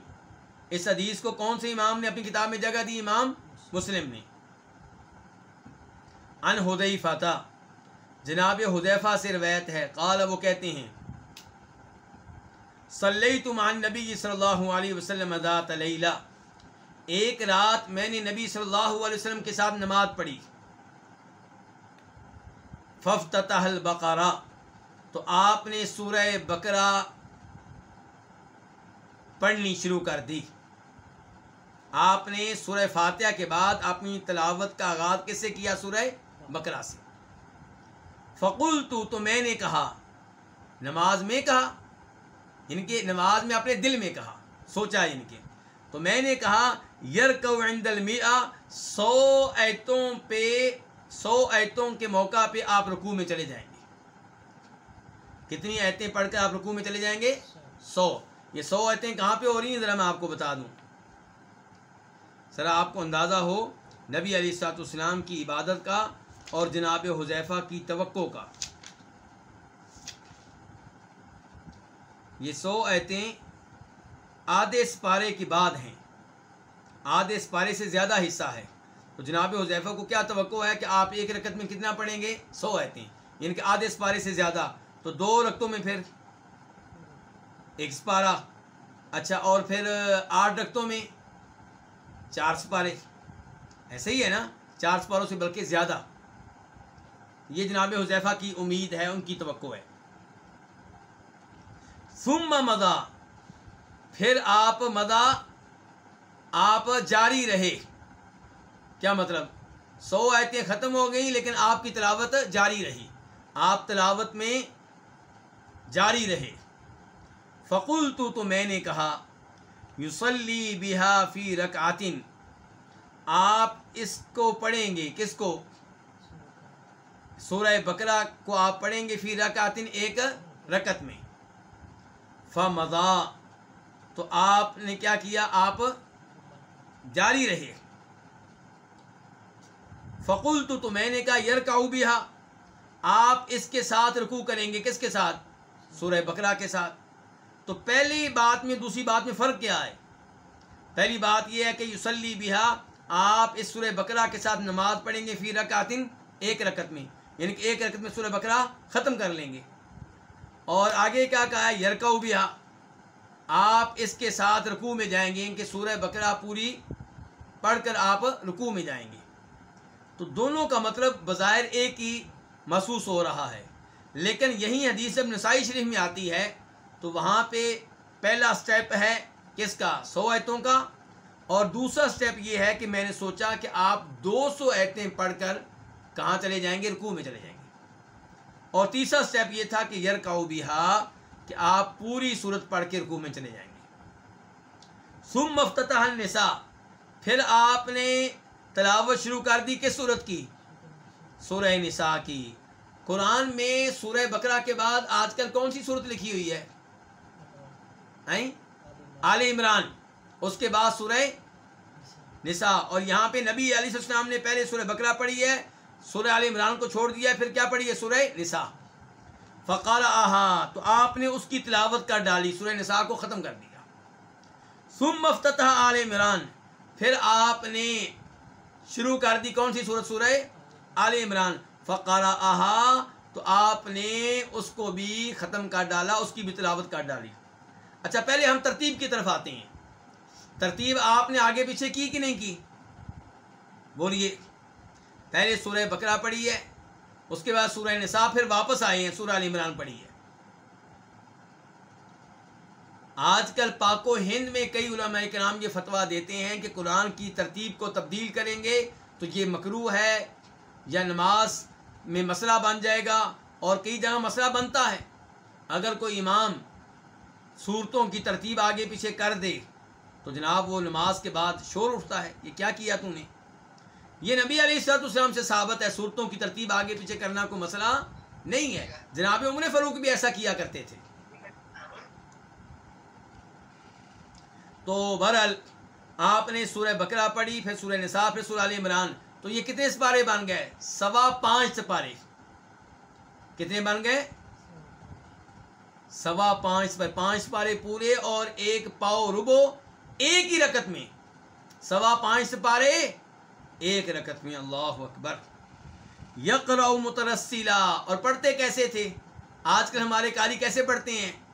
اس حدیث کو کون سے امام نے اپنی کتاب میں جگہ دی؟ امام مسلم نے۔ ان ہدئی فتح جناب حدیفہ سے روایت ہے۔ قال، وہ کہتے ہیں صلی تمان نبی صلی اللہ علیہ وسلم ذات لیلہ۔ ایک رات میں نے نبی صلی اللہ علیہ وسلم کے ساتھ نماز پڑھی۔ ففتح البقرہ تو آپ نے سورہ بقرہ پڑھنی شروع کر دی۔ آپ نے سورہ فاتحہ کے بعد اپنی تلاوت کا آغاز کس سے کیا سورہ بقرہ سے؟ فقول تو تو میں نے کہا، نماز میں کہا یعنی ان کے نماز میں اپنے دل میں کہا، سوچا یعنی ان کے تو میں نے کہا یرکو عند المئہ سو ایتوں پہ سو ایتوں کے موقع پہ آپ رکوع میں چلے جائیں گے۔ کتنی ایتیں پڑھ کر آپ رکوع میں چلے جائیں گے؟ سو۔ یہ سو ایتیں کہاں پہ ہو رہی ہیں؟ ذرا میں آپ کو بتا دوں۔ ذرا آپ کو اندازہ ہو، نبی علی سات اسلام کی عبادت کا اور جناب حذیفہ کی توقع کا۔ یہ سو ایتیں آدھے سپارے کی بعد ہیں۔ آدھے سپارے سے زیادہ حصہ ہے۔ تو جناب حذیفہ کو کیا توقع ہے کہ آپ ایک رکت میں کتنا پڑھیں گے؟ سو ایتیں یعنی کہ آدھے سپارے سے زیادہ۔ تو دو رکتوں میں پھر ایک سپارہ۔ اچھا اور پھر آٹھ رکتوں میں چار سپارے۔ ایسے ہی ہے نا؟ چار سپاروں سے بلکہ زیادہ۔ یہ جناب حذیفہ کی امید ہے، ان کی توقع ہے۔ ثم مدا پھر آپ مدا آپ جاری رہے۔ کیا مطلب؟ سو آیتیں ختم ہو گئیں لیکن آپ کی تلاوت جاری رہی۔ آپ تلاوت میں جاری رہے۔ فقول تو تو میں نے کہا یوسلی بہا فی رکعتن۔ آپ اس کو پڑھیں گے۔ کس کو؟ سورہ بکرا کو آپ پڑھیں گے فی رکعتن ایک رکت میں۔ فمضا۔ تو آپ نے کیا کیا؟ آپ جاری رہے۔ فقول تو تو میں نے کہا یر کا آپ اس کے ساتھ رکوع کریں گے، کس کے ساتھ؟ سورہ بکرا کے ساتھ۔ تو پہلی بات میں، دوسری بات میں فرق کیا ہے؟ پہلی بات یہ ہے کہ یوسلی بہا آپ اس سورہ بکرا کے ساتھ نماز پڑھیں گے فی رکعتن، ایک رکت میں۔ یعنی کہ ایک رکت میں سورہ بکرا ختم کر لیں گے۔ اور آگے کیا کہا ہے؟ یرکو بیا آپ اس کے ساتھ رکوع میں جائیں گے یعنی کہ سورہ بکرا پوری پڑھ کر آپ رکوع میں جائیں گے۔ تو دونوں کا مطلب بظاہر ایک ہی محسوس ہو رہا ہے۔ لیکن یہی حدیث اب نسائی شریف میں آتی ہے۔ تو وہاں پہ پہلا سٹیپ ہے کس کا؟ سو ایتوں کا۔ اور دوسرا سٹیپ یہ ہے کہ میں نے سوچا کہ آپ دو سو ایتیں پڑھ کر کہاں چلے جائیں گے؟ رکوع میں چلے جائیں گے۔ اور تیسرا سٹیپ یہ تھا کہ یر کاؤ کہ آپ پوری صورت پڑھ کے رکوع میں چلے جائیں گے۔ سم مفتتح النساء۔ پھر آپ نے تلاوت شروع کر دی کس صورت کی؟ سورہ نساء کی۔ قرآن میں سورہ بکرا کے بعد آج کل کون سی صورت لکھی ہوئی ہے؟ آل عمران، اس کے بعد سورہ نساء۔ اور یہاں پہ نبی علیہ السلام نے پہلے سورہ بکرا پڑھی ہے، سورہ عال عمران کو چھوڑ دیا، پھر کیا پڑھی ہے؟ سورہ نساء۔ فقال آہا، تو آپ نے اس کی تلاوت کر ڈالی، سورہ نساء کو ختم کر دیا۔ ثم مفتتح آل عمران، پھر آپ نے شروع کر دی کون سی صورت سورہ آل عمران۔ فقال آہا تو آپ نے اس کو بھی ختم کر ڈالا، اس کی بھی تلاوت کر ڈالی۔ اچھا پہلے ہم ترتیب کی طرف آتے ہیں۔ ترتیب آپ نے آگے پیچھے کی کہ نہیں کی؟ بولیے۔ پہلے سورہ بکرا پڑھی ہے، اس کے بعد سورہ نساء پھر واپس آئے ہیں، سورہ عمران پڑھی ہے۔ آج کل پاک و ہند میں کئی علماء کرام یہ فتویٰ دیتے ہیں کہ قرآن کی ترتیب کو تبدیل کریں گے تو یہ مکرو ہے یا نماز میں مسئلہ بن جائے گا اور کئی جگہ مسئلہ بنتا ہے۔ اگر کوئی امام صورتوں کی ترتیب آگے پیچھے کر دے تو جناب وہ نماز کے بعد شور اٹھتا ہے۔ یہ کیا کیا تو نے؟ یہ نبی علیہ السلط السلام سے ثابت ہے صورتوں کی ترتیب آگے پیچھے کرنا کوئی مسئلہ نہیں ہے۔ جناب عمر فروخ بھی ایسا کیا کرتے تھے۔ تو بہرحال آپ نے سورہ بکرا پڑھی، پھر سورہ نصاب پھر سورہ علی عمران، تو یہ کتنے سپارے بن گئے؟ سوا پانچ سپارے۔ کتنے بن گئے؟ سوا پانچ سپارے پانچ سپارے پورے اور ایک پاؤ ربو ایک ہی رکت میں۔ سوا پانچ سپارے، ایک رکت میں۔ اللہ اکبر۔ یقرا مترسیلا۔ اور پڑھتے کیسے تھے؟ آج کل ہمارے کاری کیسے پڑھتے ہیں؟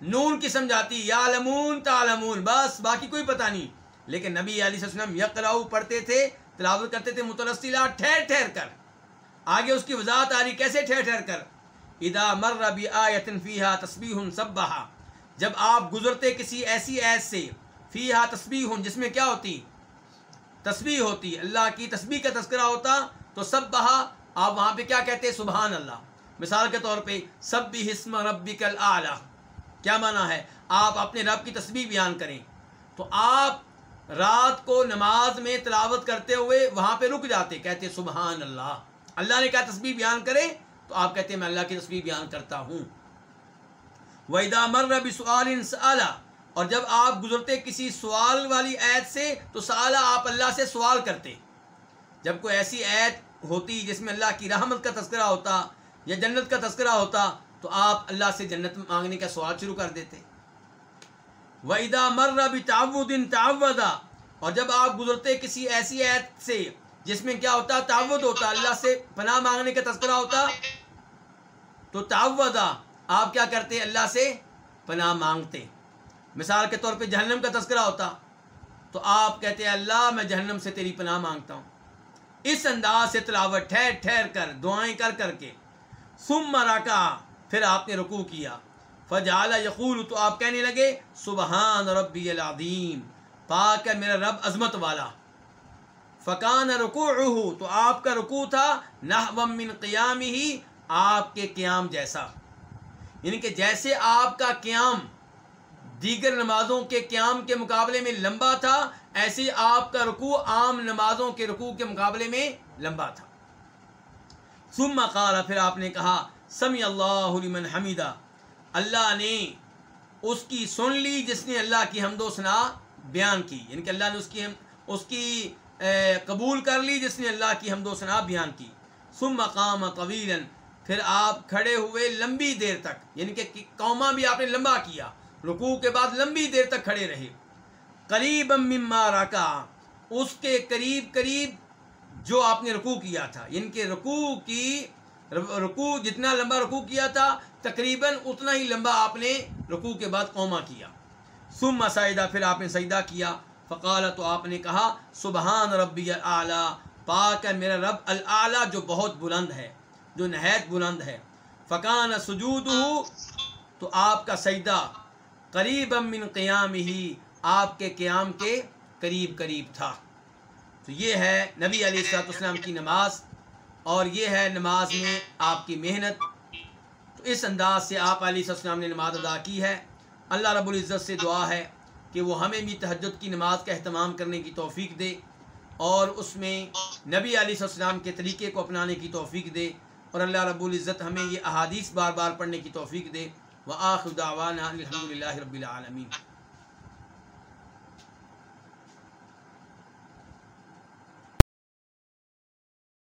نون کی سمجھاتی یا لمون تالمون بس، باقی کوئی پتہ نہیں۔ لیکن نبی علیہ وسلم یقراؤ پڑھتے تھے، تلاوت کرتے تھے مترسیلا ٹھہر ٹھہر کر۔ آگے اس کی وضاحت آ رہی، کیسے ٹھہر ٹھہر کر؟ ادا مر ربی آیتن فیحا تسبیح سب جب آپ گزرتے کسی ایسی ایس سے فیحا تسبیح جس میں کیا ہوتی؟ تسبیح ہوتی، اللہ کی تسبیح کا تذکرہ ہوتا، تو سب بہا آپ وہاں پہ کیا کہتے؟ سبحان اللہ۔ مثال کے طور پہ سب بھی حسم ربی کل کیا مانا ہے؟ آپ اپنے رب کی تسبیح بیان کریں۔ تو آپ رات کو نماز میں تلاوت کرتے ہوئے وہاں پہ رک جاتے، کہتے، سبحان اللہ۔ اللہ نے کیا تسبیح بیان کرے تو آپ کہتے ہیں میں اللہ کی تسبیح بیان کرتا ہوں۔ ویدا مر رب سعال اور جب آپ گزرتے کسی سوال والی عید سے، تو سعلا آپ اللہ سے سوال کرتے۔ جب کوئی ایسی عید ہوتی جس میں اللہ کی رحمت کا تذکرہ ہوتا یا جنت کا تذکرہ ہوتا تو آپ اللہ سے جنت مانگنے کا سوال شروع کر دیتے۔ ویدا مر رب تعودن تعودا اور جب آپ گزرتے کسی ایسی عید سے جس میں کیا ہوتا، تعود ہوتا، اللہ سے پناہ مانگنے کا تذکرہ ہوتا، تو تعودا آپ کیا کرتے؟ اللہ سے پناہ مانگتے۔ مثال کے طور پہ جہنم کا تذکرہ ہوتا، تو آپ کہتے ہیں اللہ میں جہنم سے تیری پناہ مانگتا ہوں۔ اس انداز سے تلاوت، ٹھہر ٹھہر کر، دعائیں کر کر کے۔ سم مرا کا پھر آپ نے رکوع کیا۔ فجال یقول، تو آپ کہنے لگے، سبحان ربی العظیم، پاک ہے میرا رب عظمت والا۔ فقان رکوع تو آپ کا رکوع تھا نہ من قیام ہی آپ کے قیام جیسا۔ یعنی کہ جیسے آپ کا قیام دیگر نمازوں کے قیام کے مقابلے میں لمبا تھا، ایسے آپ کا رکوع عام نمازوں کے رکوع کے مقابلے میں لمبا تھا۔ ثم قال، پھر آپ نے کہا سمی اللہ لمن حمیدہ۔ اللہ نے اس کی سن لی جس نے اللہ کی حمد و ثنا بیان کی۔ یعنی کہ اللہ نے اس کی اس کی قبول کر لی جس نے اللہ کی حمد و ثنا بیان کی۔ ثم مقام طویلا پھر آپ کھڑے ہوئے لمبی دیر تک۔ یعنی کہ قوما بھی آپ نے لمبا کیا۔ رکوع کے بعد لمبی دیر تک کھڑے رہے۔ قریب مما رکا اس کے قریب قریب جو آپ نے رکوع کیا تھا۔ یعنی کہ رکوع کی رکوع جتنا لمبا رکوع کیا تھا، تقریباً اتنا ہی لمبا آپ نے رکوع کے بعد قوما کیا۔ ثم مساعدہ پھر آپ نے سجدہ کیا۔ فقال تو آپ نے کہا، سبحان ربی اعلیٰ پاک ہے میرا رب العلیٰ جو بہت بلند ہے، جو نہایت بلند ہے۔ فقان سجود تو آپ کا سجدہ قریب من قیام ہی آپ کے قیام کے قریب قریب تھا۔ تو یہ ہے نبی علیہ السلاط اسلام کی نماز۔ اور یہ ہے نماز میں آپ کی محنت۔ تو اس انداز سے آپ علیہ السلام نے نماز ادا کی ہے۔ اللہ رب العزت سے دعا ہے کہ وہ ہمیں بھی تہجد کی نماز کا اہتمام کرنے کی توفیق دے اور اس میں نبی علیہ السلام کے طریقے کو اپنانے کی توفیق دے اور اللہ رب العزت ہمیں یہ احادیث بار بار پڑھنے کی توفیق دے۔ وہ آخر دعوانا الحمد للہ رب العالمین۔